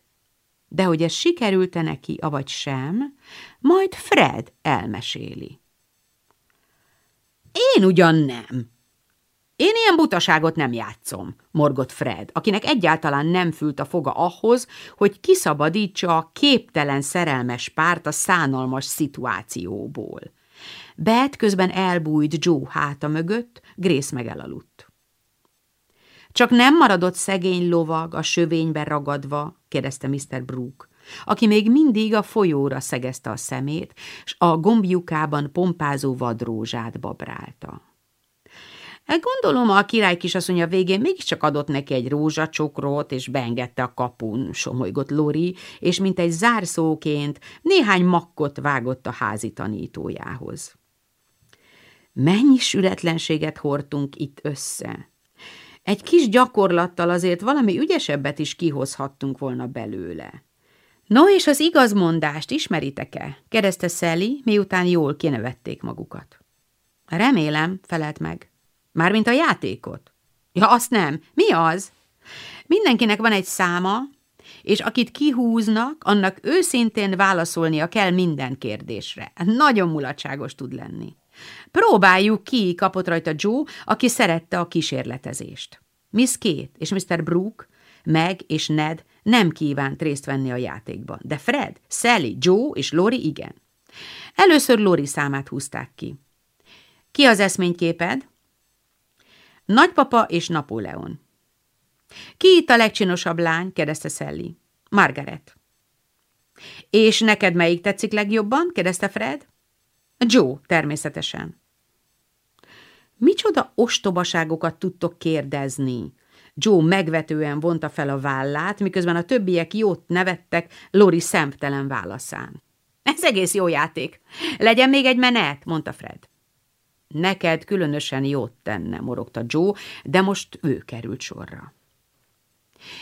[SPEAKER 1] De hogy ez sikerült-e neki, avagy sem, majd Fred elmeséli. Én ugyan nem. Én ilyen butaságot nem játszom, morgott Fred, akinek egyáltalán nem fült a foga ahhoz, hogy kiszabadítsa a képtelen szerelmes párt a szánalmas szituációból. Bet közben elbújt Joe háta mögött, Grace meg elaludt. Csak nem maradott szegény lovag a sövénybe ragadva, kérdezte Mr. Brooke, aki még mindig a folyóra szegezte a szemét, s a gombjukában pompázó vadrózsát babrálta. Gondolom, a király a végén mégiscsak adott neki egy rózsacsokrot, és beengedte a kapun, somolygott Lori, és mint egy zárszóként néhány makkot vágott a házi tanítójához. Mennyi sületlenséget hordtunk itt össze! Egy kis gyakorlattal azért valami ügyesebbet is kihozhattunk volna belőle. No, és az igazmondást ismeritek-e? kérdezte Sally, miután jól kinevették magukat. Remélem, felelt meg. Mármint a játékot. Ja, azt nem. Mi az? Mindenkinek van egy száma, és akit kihúznak, annak őszintén válaszolnia kell minden kérdésre. Nagyon mulatságos tud lenni. Próbáljuk ki, kapott rajta Joe, aki szerette a kísérletezést. Miss Kate és Mr. Brooke, Meg és Ned nem kívánt részt venni a játékban, de Fred, Sally, Joe és Lori igen. Először Lori számát húzták ki. Ki az eszményképed? Nagypapa és Napóleon. Ki itt a legcsinosabb lány? kérdezte Sally. Margaret. És neked melyik tetszik legjobban? kérdezte Fred. Joe, természetesen. Micsoda ostobaságokat tudtok kérdezni? Joe megvetően vonta fel a vállát, miközben a többiek jót nevettek Lori szemtelen válaszán. Ez egész jó játék. Legyen még egy menet, mondta Fred. Neked különösen jót tenne, morogta Joe, de most ő került sorra.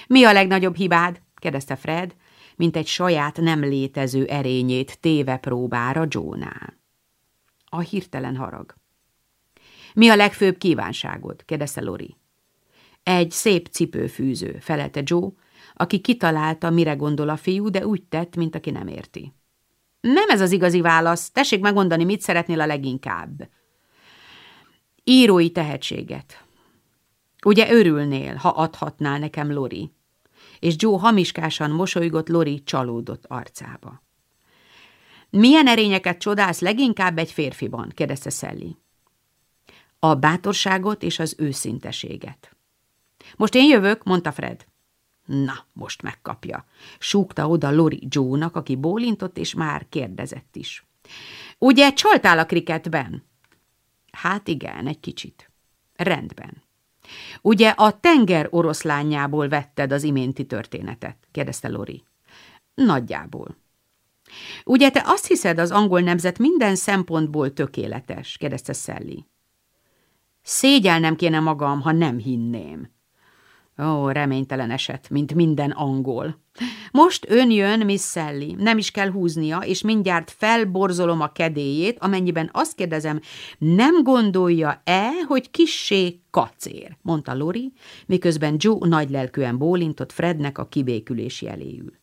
[SPEAKER 1] Mi a legnagyobb hibád? kérdezte Fred, mint egy saját nem létező erényét téve próbára Joe-nál. A hirtelen harag. Mi a legfőbb kívánságod? kérdezte Lori. Egy szép cipőfűző, felelte Joe, aki kitalálta, mire gondol a fiú, de úgy tett, mint aki nem érti. Nem ez az igazi válasz, tessék megmondani, mit szeretnél a leginkább. Írói tehetséget. Ugye örülnél, ha adhatnál nekem Lori? És Joe hamiskásan mosolygott Lori csalódott arcába. Milyen erényeket csodálsz leginkább egy férfiban? kérdezte Sally. A bátorságot és az őszinteséget. Most én jövök, mondta Fred. Na, most megkapja. Súgta oda Lori Joe-nak, aki bólintott, és már kérdezett is. Ugye csaltál a kriketben? Hát igen, egy kicsit. Rendben. Ugye a tenger oroszlányából vetted az iménti történetet? kérdezte Lori. Nagyjából. Ugye te azt hiszed, az angol nemzet minden szempontból tökéletes? kérdezte Sally. Szégyelnem kéne magam, ha nem hinném. Ó, reménytelen eset, mint minden angol. Most ön jön, Miss Sally, nem is kell húznia, és mindjárt felborzolom a kedélyét, amennyiben azt kérdezem, nem gondolja-e, hogy kissé kacér, mondta Lori, miközben Joe nagylelkűen bólintott Frednek a kibékülés jeléül.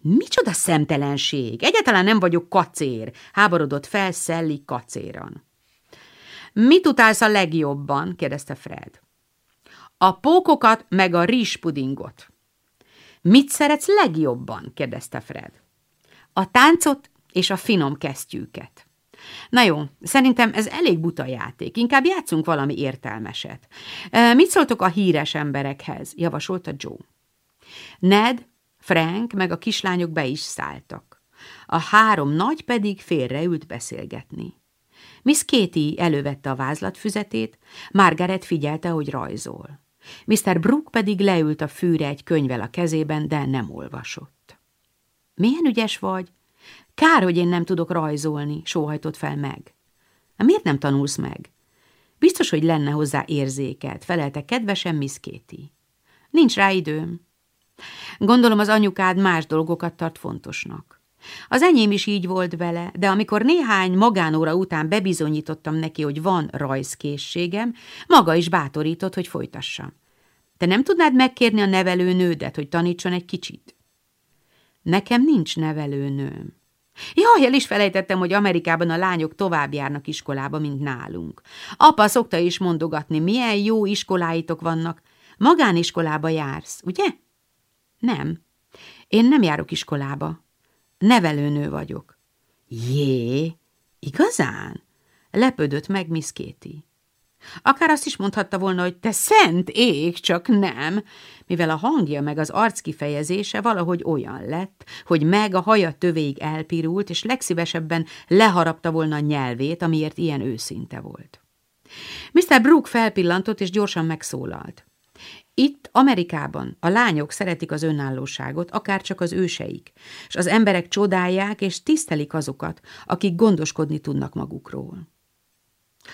[SPEAKER 1] Micsoda szemtelenség! Egyáltalán nem vagyok kacér, háborodott fel Sally kacéran. Mit utálsz a legjobban? kérdezte Fred. A pókokat meg a rizspudingot. Mit szeretsz legjobban? kérdezte Fred. A táncot és a finom kesztyűket. Na jó, szerintem ez elég buta játék, inkább játszunk valami értelmeset. Mit szóltok a híres emberekhez? javasolta Joe. Ned, Frank meg a kislányok be is szálltak. A három nagy pedig félreült beszélgetni. Miss Katie elővette a vázlatfüzetét, Margaret figyelte, hogy rajzol. Mr. Brooke pedig leült a fűre egy könyvel a kezében, de nem olvasott. Milyen ügyes vagy? Kár, hogy én nem tudok rajzolni, sóhajtott fel meg. Miért nem tanulsz meg? Biztos, hogy lenne hozzá érzéket, felelte kedvesen Miss Katie. Nincs rá időm. Gondolom az anyukád más dolgokat tart fontosnak. Az enyém is így volt vele, de amikor néhány magánóra után bebizonyítottam neki, hogy van rajzkészségem, maga is bátorított, hogy folytassam. Te nem tudnád megkérni a nevelőnődet, hogy tanítson egy kicsit? Nekem nincs nevelőnőm. Jaj, el is felejtettem, hogy Amerikában a lányok tovább járnak iskolába, mint nálunk. Apa szokta is mondogatni, milyen jó iskoláitok vannak. Magániskolába jársz, ugye? Nem. Én nem járok iskolába. Nevelőnő vagyok. Jé, igazán? Lepődött meg Miss Katie. Akár azt is mondhatta volna, hogy te szent ég, csak nem, mivel a hangja meg az arc kifejezése valahogy olyan lett, hogy meg a haja tövéig elpirult, és legszívesebben leharapta volna a nyelvét, amiért ilyen őszinte volt. Mr. Brooke felpillantott, és gyorsan megszólalt. Itt, Amerikában a lányok szeretik az önállóságot, akár csak az őseik, és az emberek csodálják és tisztelik azokat, akik gondoskodni tudnak magukról.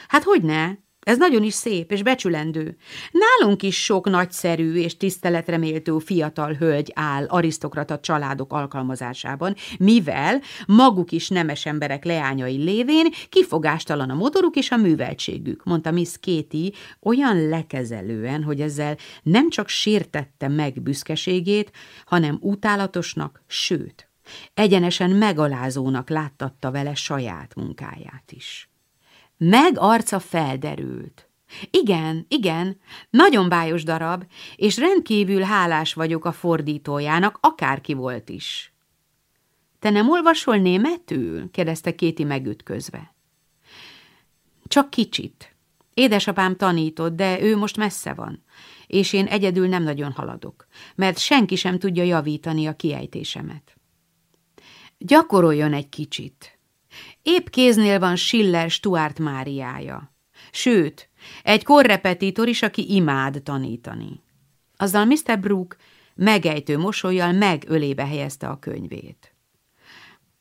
[SPEAKER 1] Hát hogy ne? Ez nagyon is szép és becsülendő. Nálunk is sok nagyszerű és tiszteletre méltó fiatal hölgy áll arisztokrata családok alkalmazásában, mivel maguk is nemes emberek leányai lévén kifogástalan a motoruk és a műveltségük, mondta Miss Katie olyan lekezelően, hogy ezzel nem csak sértette meg büszkeségét, hanem utálatosnak, sőt, egyenesen megalázónak láttatta vele saját munkáját is. Meg arca felderült. Igen, igen, nagyon bájos darab, és rendkívül hálás vagyok a fordítójának, akárki volt is. Te nem olvasol németül? kérdezte Kéti megütközve. Csak kicsit. Édesapám tanított, de ő most messze van, és én egyedül nem nagyon haladok, mert senki sem tudja javítani a kiejtésemet. Gyakoroljon egy kicsit, Épp kéznél van Schiller Stuart Máriája. Sőt, egy korrepetitor is, aki imád tanítani. Azzal Mr. Brooke megejtő mosolyjal megölébe helyezte a könyvét.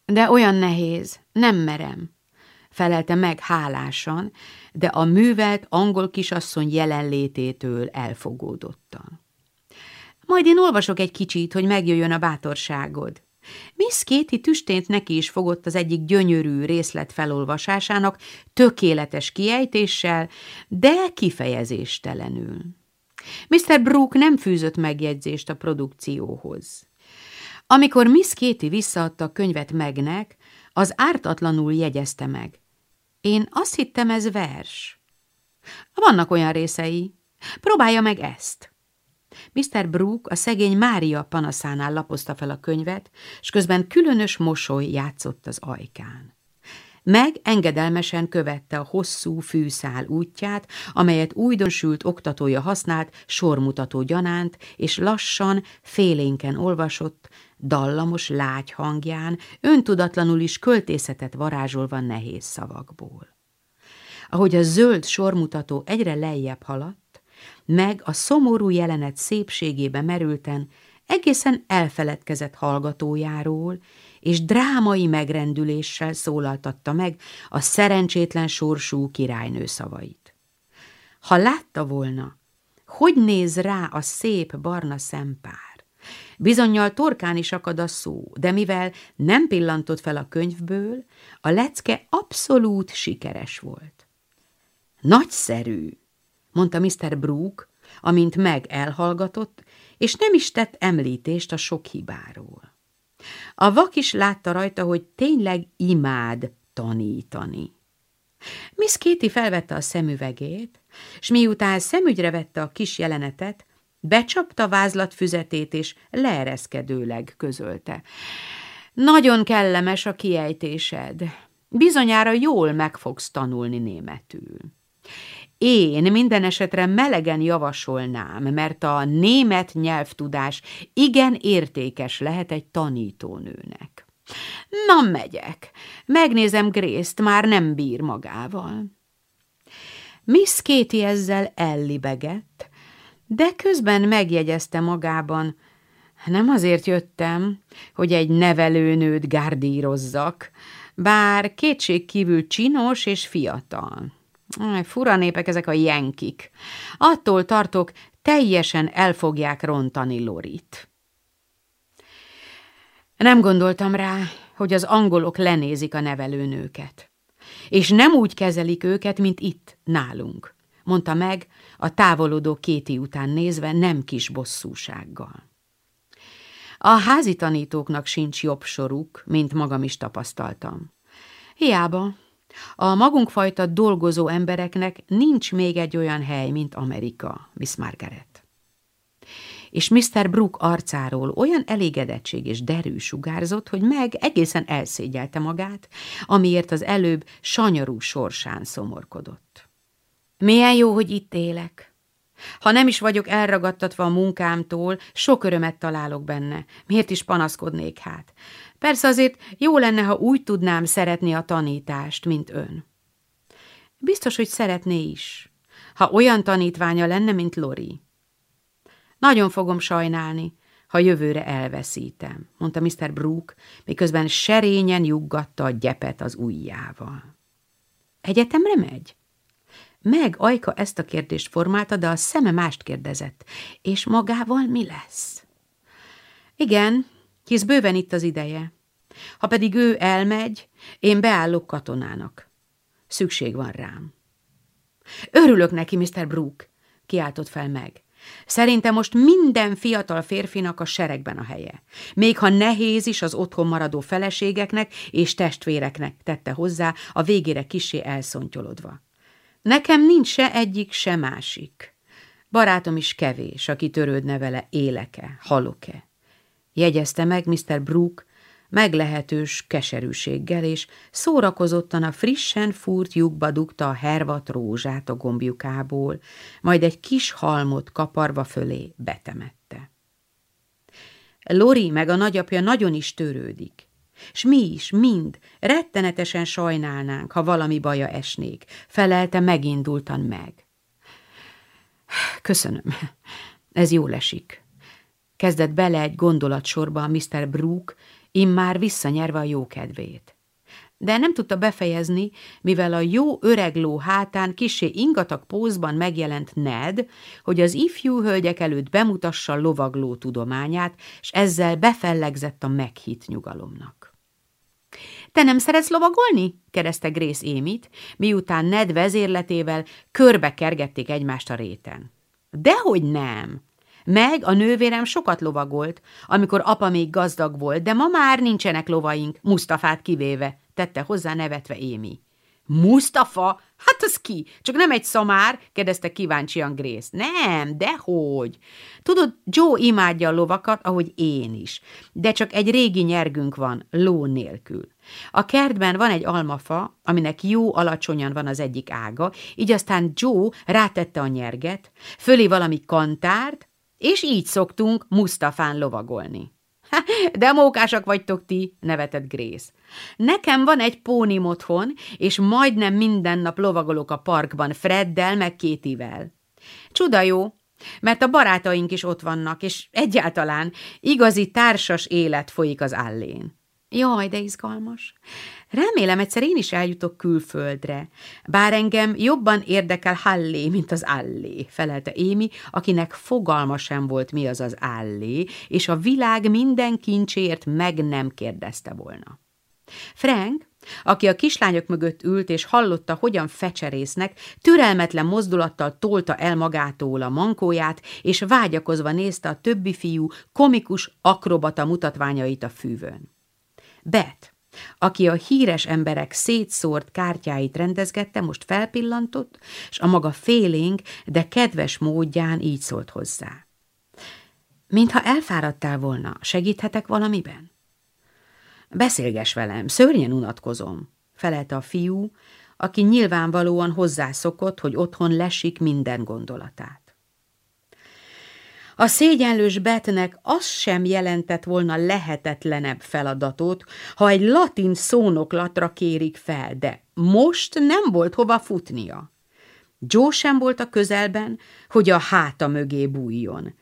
[SPEAKER 1] De olyan nehéz, nem merem, felelte meg hálásan, de a művelt angol kisasszony jelenlététől elfogódottan. Majd én olvasok egy kicsit, hogy megjöjjön a bátorságod. Miss Katie tüstént neki is fogott az egyik gyönyörű részlet felolvasásának, tökéletes kiejtéssel, de kifejezéstelenül. Mr. Brooke nem fűzött megjegyzést a produkcióhoz. Amikor Miss Katie visszaadta a könyvet megnek, az ártatlanul jegyezte meg. Én azt hittem, ez vers. Vannak olyan részei. Próbálja meg ezt. Mr. Brooke a szegény Mária panaszánál lapozta fel a könyvet, és közben különös mosoly játszott az ajkán. Meg engedelmesen követte a hosszú fűszál útját, amelyet újdonsült oktatója használt sormutató gyanánt, és lassan, félénken olvasott, dallamos lágy hangján, öntudatlanul is költészetet varázsolva nehéz szavakból. Ahogy a zöld sormutató egyre lejjebb haladt, meg a szomorú jelenet szépségébe merülten egészen elfeledkezett hallgatójáról, és drámai megrendüléssel szólaltatta meg a szerencsétlen sorsú királynő szavait. Ha látta volna, hogy néz rá a szép barna szempár, Bizonyal torkán is akad a szó, de mivel nem pillantott fel a könyvből, a lecke abszolút sikeres volt. Nagyszerű, mondta Mr. Brooke, amint meg elhallgatott, és nem is tett említést a sok hibáról. A vak is látta rajta, hogy tényleg imád tanítani. Miss Katie felvette a szemüvegét, és miután szemügyre vette a kis jelenetet, becsapta vázlatfüzetét, és leereszkedőleg közölte. Nagyon kellemes a kiejtésed. Bizonyára jól meg fogsz tanulni németül. Én minden esetre melegen javasolnám, mert a német nyelvtudás igen értékes lehet egy tanítónőnek. Na, megyek. Megnézem Grészt, már nem bír magával. Miss Katie ezzel ellibegett, de közben megjegyezte magában, nem azért jöttem, hogy egy nevelőnőt gárdírozzak, bár kétség kívül csinos és fiatal. Aj, fura népek ezek a jenkik. Attól tartok, teljesen el fogják rontani Lorit. Nem gondoltam rá, hogy az angolok lenézik a nevelőnőket. És nem úgy kezelik őket, mint itt, nálunk, mondta meg, a távolodó Kéti után nézve nem kis bosszúsággal. A házi tanítóknak sincs jobb soruk, mint magam is tapasztaltam. Hiába, a magunkfajta dolgozó embereknek nincs még egy olyan hely, mint Amerika, Miss Margaret és Mr. Brook arcáról olyan elégedettség és derű sugárzott, hogy meg egészen elszégyelte magát, amiért az előbb sanyarú sorsán szomorkodott. Milyen jó, hogy itt élek. Ha nem is vagyok elragadtatva a munkámtól, sok örömet találok benne. Miért is panaszkodnék hát? Persze azért jó lenne, ha úgy tudnám szeretni a tanítást, mint ön. Biztos, hogy szeretné is, ha olyan tanítványa lenne, mint Lori. Nagyon fogom sajnálni, ha jövőre elveszítem, mondta Mr. Brook, miközben serényen juggatta a gyepet az ujjával. Egyetemre megy? Meg Ajka ezt a kérdést formálta, de a szeme mást kérdezett. És magával mi lesz? Igen, hisz bőven itt az ideje. Ha pedig ő elmegy, én beállok katonának. Szükség van rám. Örülök neki, Mr. Brook, kiáltott fel meg. Szerintem most minden fiatal férfinak a seregben a helye. Még ha nehéz is az otthon maradó feleségeknek és testvéreknek tette hozzá, a végére kisé elszontyolodva. Nekem nincs se egyik, se másik. Barátom is kevés, aki törődne vele, éleke, halok-e. Jegyezte meg Mr. Brook, meglehetős keserűséggel, és szórakozottan a frissen fúrt lyukba dugta a hervat rózsát a gombjukából, majd egy kis halmot kaparva fölé betemette. Lori meg a nagyapja nagyon is törődik, s mi is, mind, rettenetesen sajnálnánk, ha valami baja esnék, felelte megindultan meg. Köszönöm, ez jól esik. Kezdett bele egy gondolatsorba a Mr. Brook, immár visszanyerve a jókedvét. De nem tudta befejezni, mivel a jó öreg ló hátán kisé ingatag pózban megjelent Ned, hogy az ifjú hölgyek előtt bemutassa lovagló tudományát, és ezzel befellegzett a meghitt nyugalomnak. Te nem szeretsz lovagolni? kérdezte Grace Émit, miután Ned vezérletével körbe kergették egymást a réten. Dehogy nem! Meg a nővérem sokat lovagolt, amikor apa még gazdag volt, de ma már nincsenek lovaink, Mustafát kivéve, tette hozzá nevetve Émi. Mustafa? Hát az ki? Csak nem egy szamár? kérdezte kíváncsian Grace. Nem, dehogy. Tudod, Joe imádja a lovakat, ahogy én is, de csak egy régi nyergünk van, ló nélkül. A kertben van egy almafa, aminek jó alacsonyan van az egyik ága, így aztán Joe rátette a nyerget, fölé valami kantárt, és így szoktunk Mustafán lovagolni. De mókásak vagytok ti, nevetett Grace. Nekem van egy pónim otthon, és majdnem minden nap lovagolok a parkban Freddel meg Kétivel. Csuda jó, mert a barátaink is ott vannak, és egyáltalán igazi társas élet folyik az állén. Jaj, de izgalmas. Remélem egyszer én is eljutok külföldre, bár engem jobban érdekel Hallé, mint az Allé, felelte Émi, akinek fogalma sem volt, mi az az Allé, és a világ minden kincsért meg nem kérdezte volna. Frank, aki a kislányok mögött ült és hallotta, hogyan fecserésznek, türelmetlen mozdulattal tolta el magától a mankóját, és vágyakozva nézte a többi fiú komikus akrobata mutatványait a fűvön. Bet, aki a híres emberek szétszórt kártyáit rendezgette, most felpillantott, és a maga félénk, de kedves módján így szólt hozzá. Mintha elfáradtál volna, segíthetek valamiben? Beszélges velem, szörnyen unatkozom, felelte a fiú, aki nyilvánvalóan hozzászokott, hogy otthon lesik minden gondolatát. A szégyenlős Betnek az sem jelentett volna lehetetlenebb feladatot, ha egy latin szónoklatra kérik fel, de most nem volt hova futnia. Joe sem volt a közelben, hogy a háta mögé bújjon.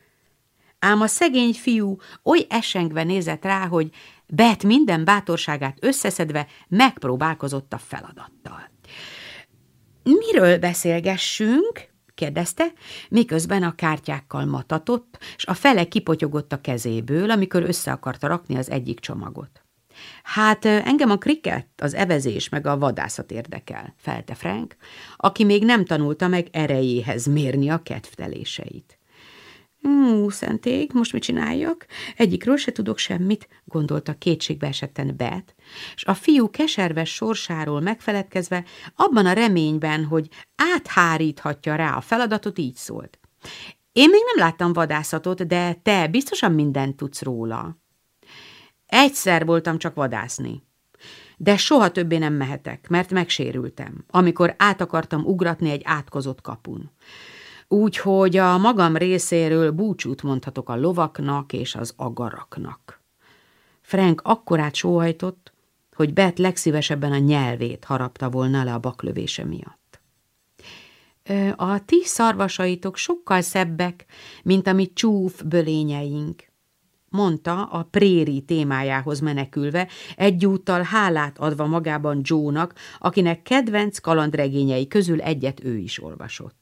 [SPEAKER 1] Ám a szegény fiú oly esengve nézett rá, hogy Bet minden bátorságát összeszedve megpróbálkozott a feladattal. Miről beszélgessünk? Kérdezte, miközben a kártyákkal matatott, és a fele kipotyogott a kezéből, amikor össze akarta rakni az egyik csomagot. Hát engem a kriket, az evezés meg a vadászat érdekel, felte Frank, aki még nem tanulta meg erejéhez mérni a kedvteléseit. Ú, szentég, most mit csináljak? Egyikről se tudok semmit, gondolta kétségbe esetten Bet, és a fiú keserves sorsáról megfeledkezve, abban a reményben, hogy átháríthatja rá a feladatot, így szólt. Én még nem láttam vadászatot, de te biztosan mindent tudsz róla. Egyszer voltam csak vadászni. De soha többé nem mehetek, mert megsérültem, amikor át akartam ugratni egy átkozott kapun. Úgyhogy a magam részéről búcsút mondhatok a lovaknak és az agaraknak. Frank akkorát sóhajtott, hogy Bet legszívesebben a nyelvét harapta volna le a baklövése miatt. A ti szarvasaitok sokkal szebbek, mint a mi csúf bölényeink, mondta a préri témájához menekülve, egyúttal hálát adva magában Joe-nak, akinek kedvenc kalandregényei közül egyet ő is olvasott.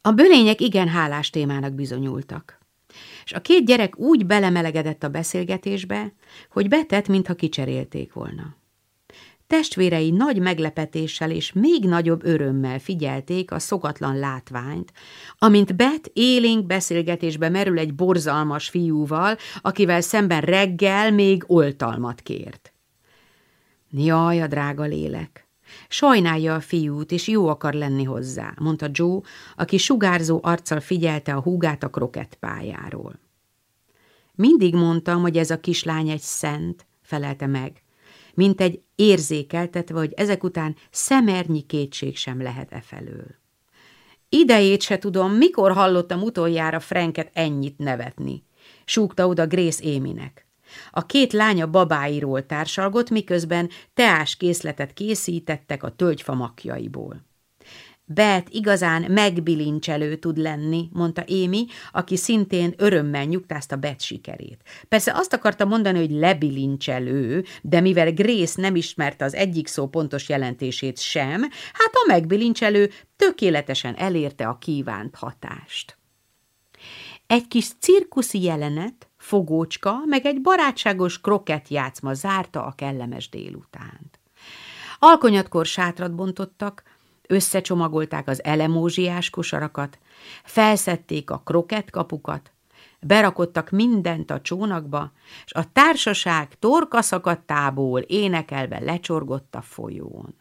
[SPEAKER 1] A bölények igen hálás témának bizonyultak, és a két gyerek úgy belemelegedett a beszélgetésbe, hogy betett, mintha kicserélték volna. Testvérei nagy meglepetéssel és még nagyobb örömmel figyelték a szokatlan látványt, amint Bet élénk beszélgetésbe merül egy borzalmas fiúval, akivel szemben reggel még oltalmat kért. Jaj, a drága lélek! Sajnálja a fiút, és jó akar lenni hozzá, mondta Joe, aki sugárzó arccal figyelte a húgát a krokettpályáról. Mindig mondtam, hogy ez a kislány egy szent, felelte meg, mint egy érzékeltetve, hogy ezek után szemernyi kétség sem lehet e felől. Idejét se tudom, mikor hallottam utoljára Franket ennyit nevetni, súgta oda Grace Éminek. A két lánya babáiról társalgott, miközben teáskészletet készítettek a tölgyfa makjaiból. Bet igazán megbilincselő tud lenni, mondta Émi, aki szintén örömmel nyugtázta Bet sikerét. Persze azt akarta mondani, hogy lebilincselő, de mivel Grace nem ismerte az egyik szó pontos jelentését sem, hát a megbilincselő tökéletesen elérte a kívánt hatást. Egy kis cirkuszi jelenet, fogócska, meg egy barátságos krokett játszma zárta a kellemes délutánt. Alkonyatkor sátrat bontottak, összecsomagolták az elemózsiás kosarakat, felszedték a kapukat, berakottak mindent a csónakba, és a társaság torkaszakadtából énekelve lecsorgott a folyón.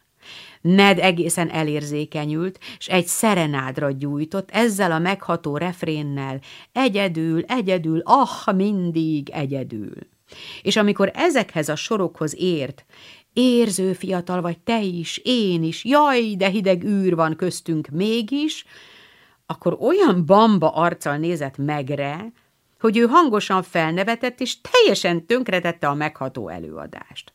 [SPEAKER 1] Ned egészen elérzékenyült, és egy szerenádra gyújtott, ezzel a megható refrénnel, egyedül, egyedül, ah, mindig egyedül. És amikor ezekhez a sorokhoz ért, Érző fiatal vagy te is, én is, jaj, de hideg űr van köztünk mégis, akkor olyan bamba arccal nézett megre, hogy ő hangosan felnevetett, és teljesen tönkretette a megható előadást.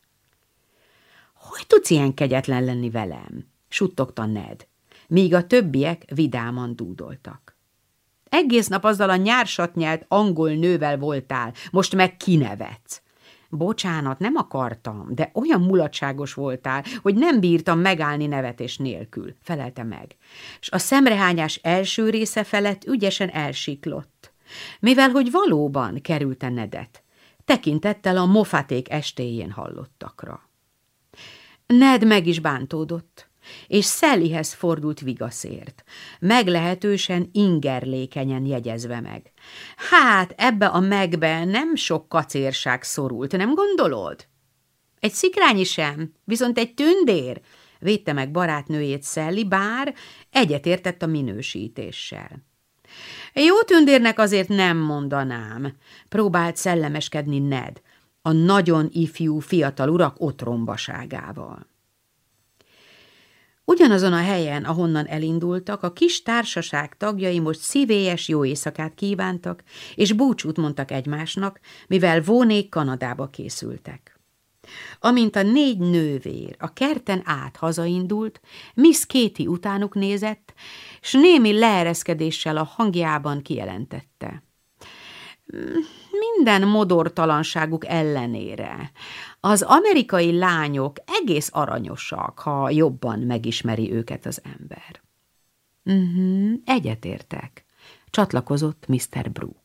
[SPEAKER 1] Hogy tudsz ilyen kegyetlen lenni velem? suttogta Ned, míg a többiek vidáman dúdoltak. Egész nap azzal a nyársat nyelt angol nővel voltál, most meg kinevetsz. Bocsánat, nem akartam, de olyan mulatságos voltál, hogy nem bírtam megállni nevetés nélkül, felelte meg. És a szemrehányás első része felett ügyesen elsiklott, mivel hogy valóban került Nedet, tekintettel a mofaték estéjén hallottakra. Ned meg is bántódott és Szellihez fordult vigaszért, meglehetősen ingerlékenyen jegyezve meg. Hát, ebbe a megbe nem sok kacérság szorult, nem gondolod? Egy szikrányi sem, viszont egy tündér, védte meg barátnőjét Szelli, bár egyetértett a minősítéssel. Jó tündérnek azért nem mondanám, próbált szellemeskedni Ned, a nagyon ifjú fiatal urak otrombaságával. Ugyanazon a helyen, ahonnan elindultak, a kis társaság tagjai most szívélyes jó éjszakát kívántak, és búcsút mondtak egymásnak, mivel vónék Kanadába készültek. Amint a négy nővér a kerten át hazaindult, Miss Katie utánuk nézett, s némi leereszkedéssel a hangjában kijelentette. Minden modortalanságuk ellenére. Az amerikai lányok egész aranyosak, ha jobban megismeri őket az ember. Uh -huh, egyetértek, csatlakozott Mr. Brooke.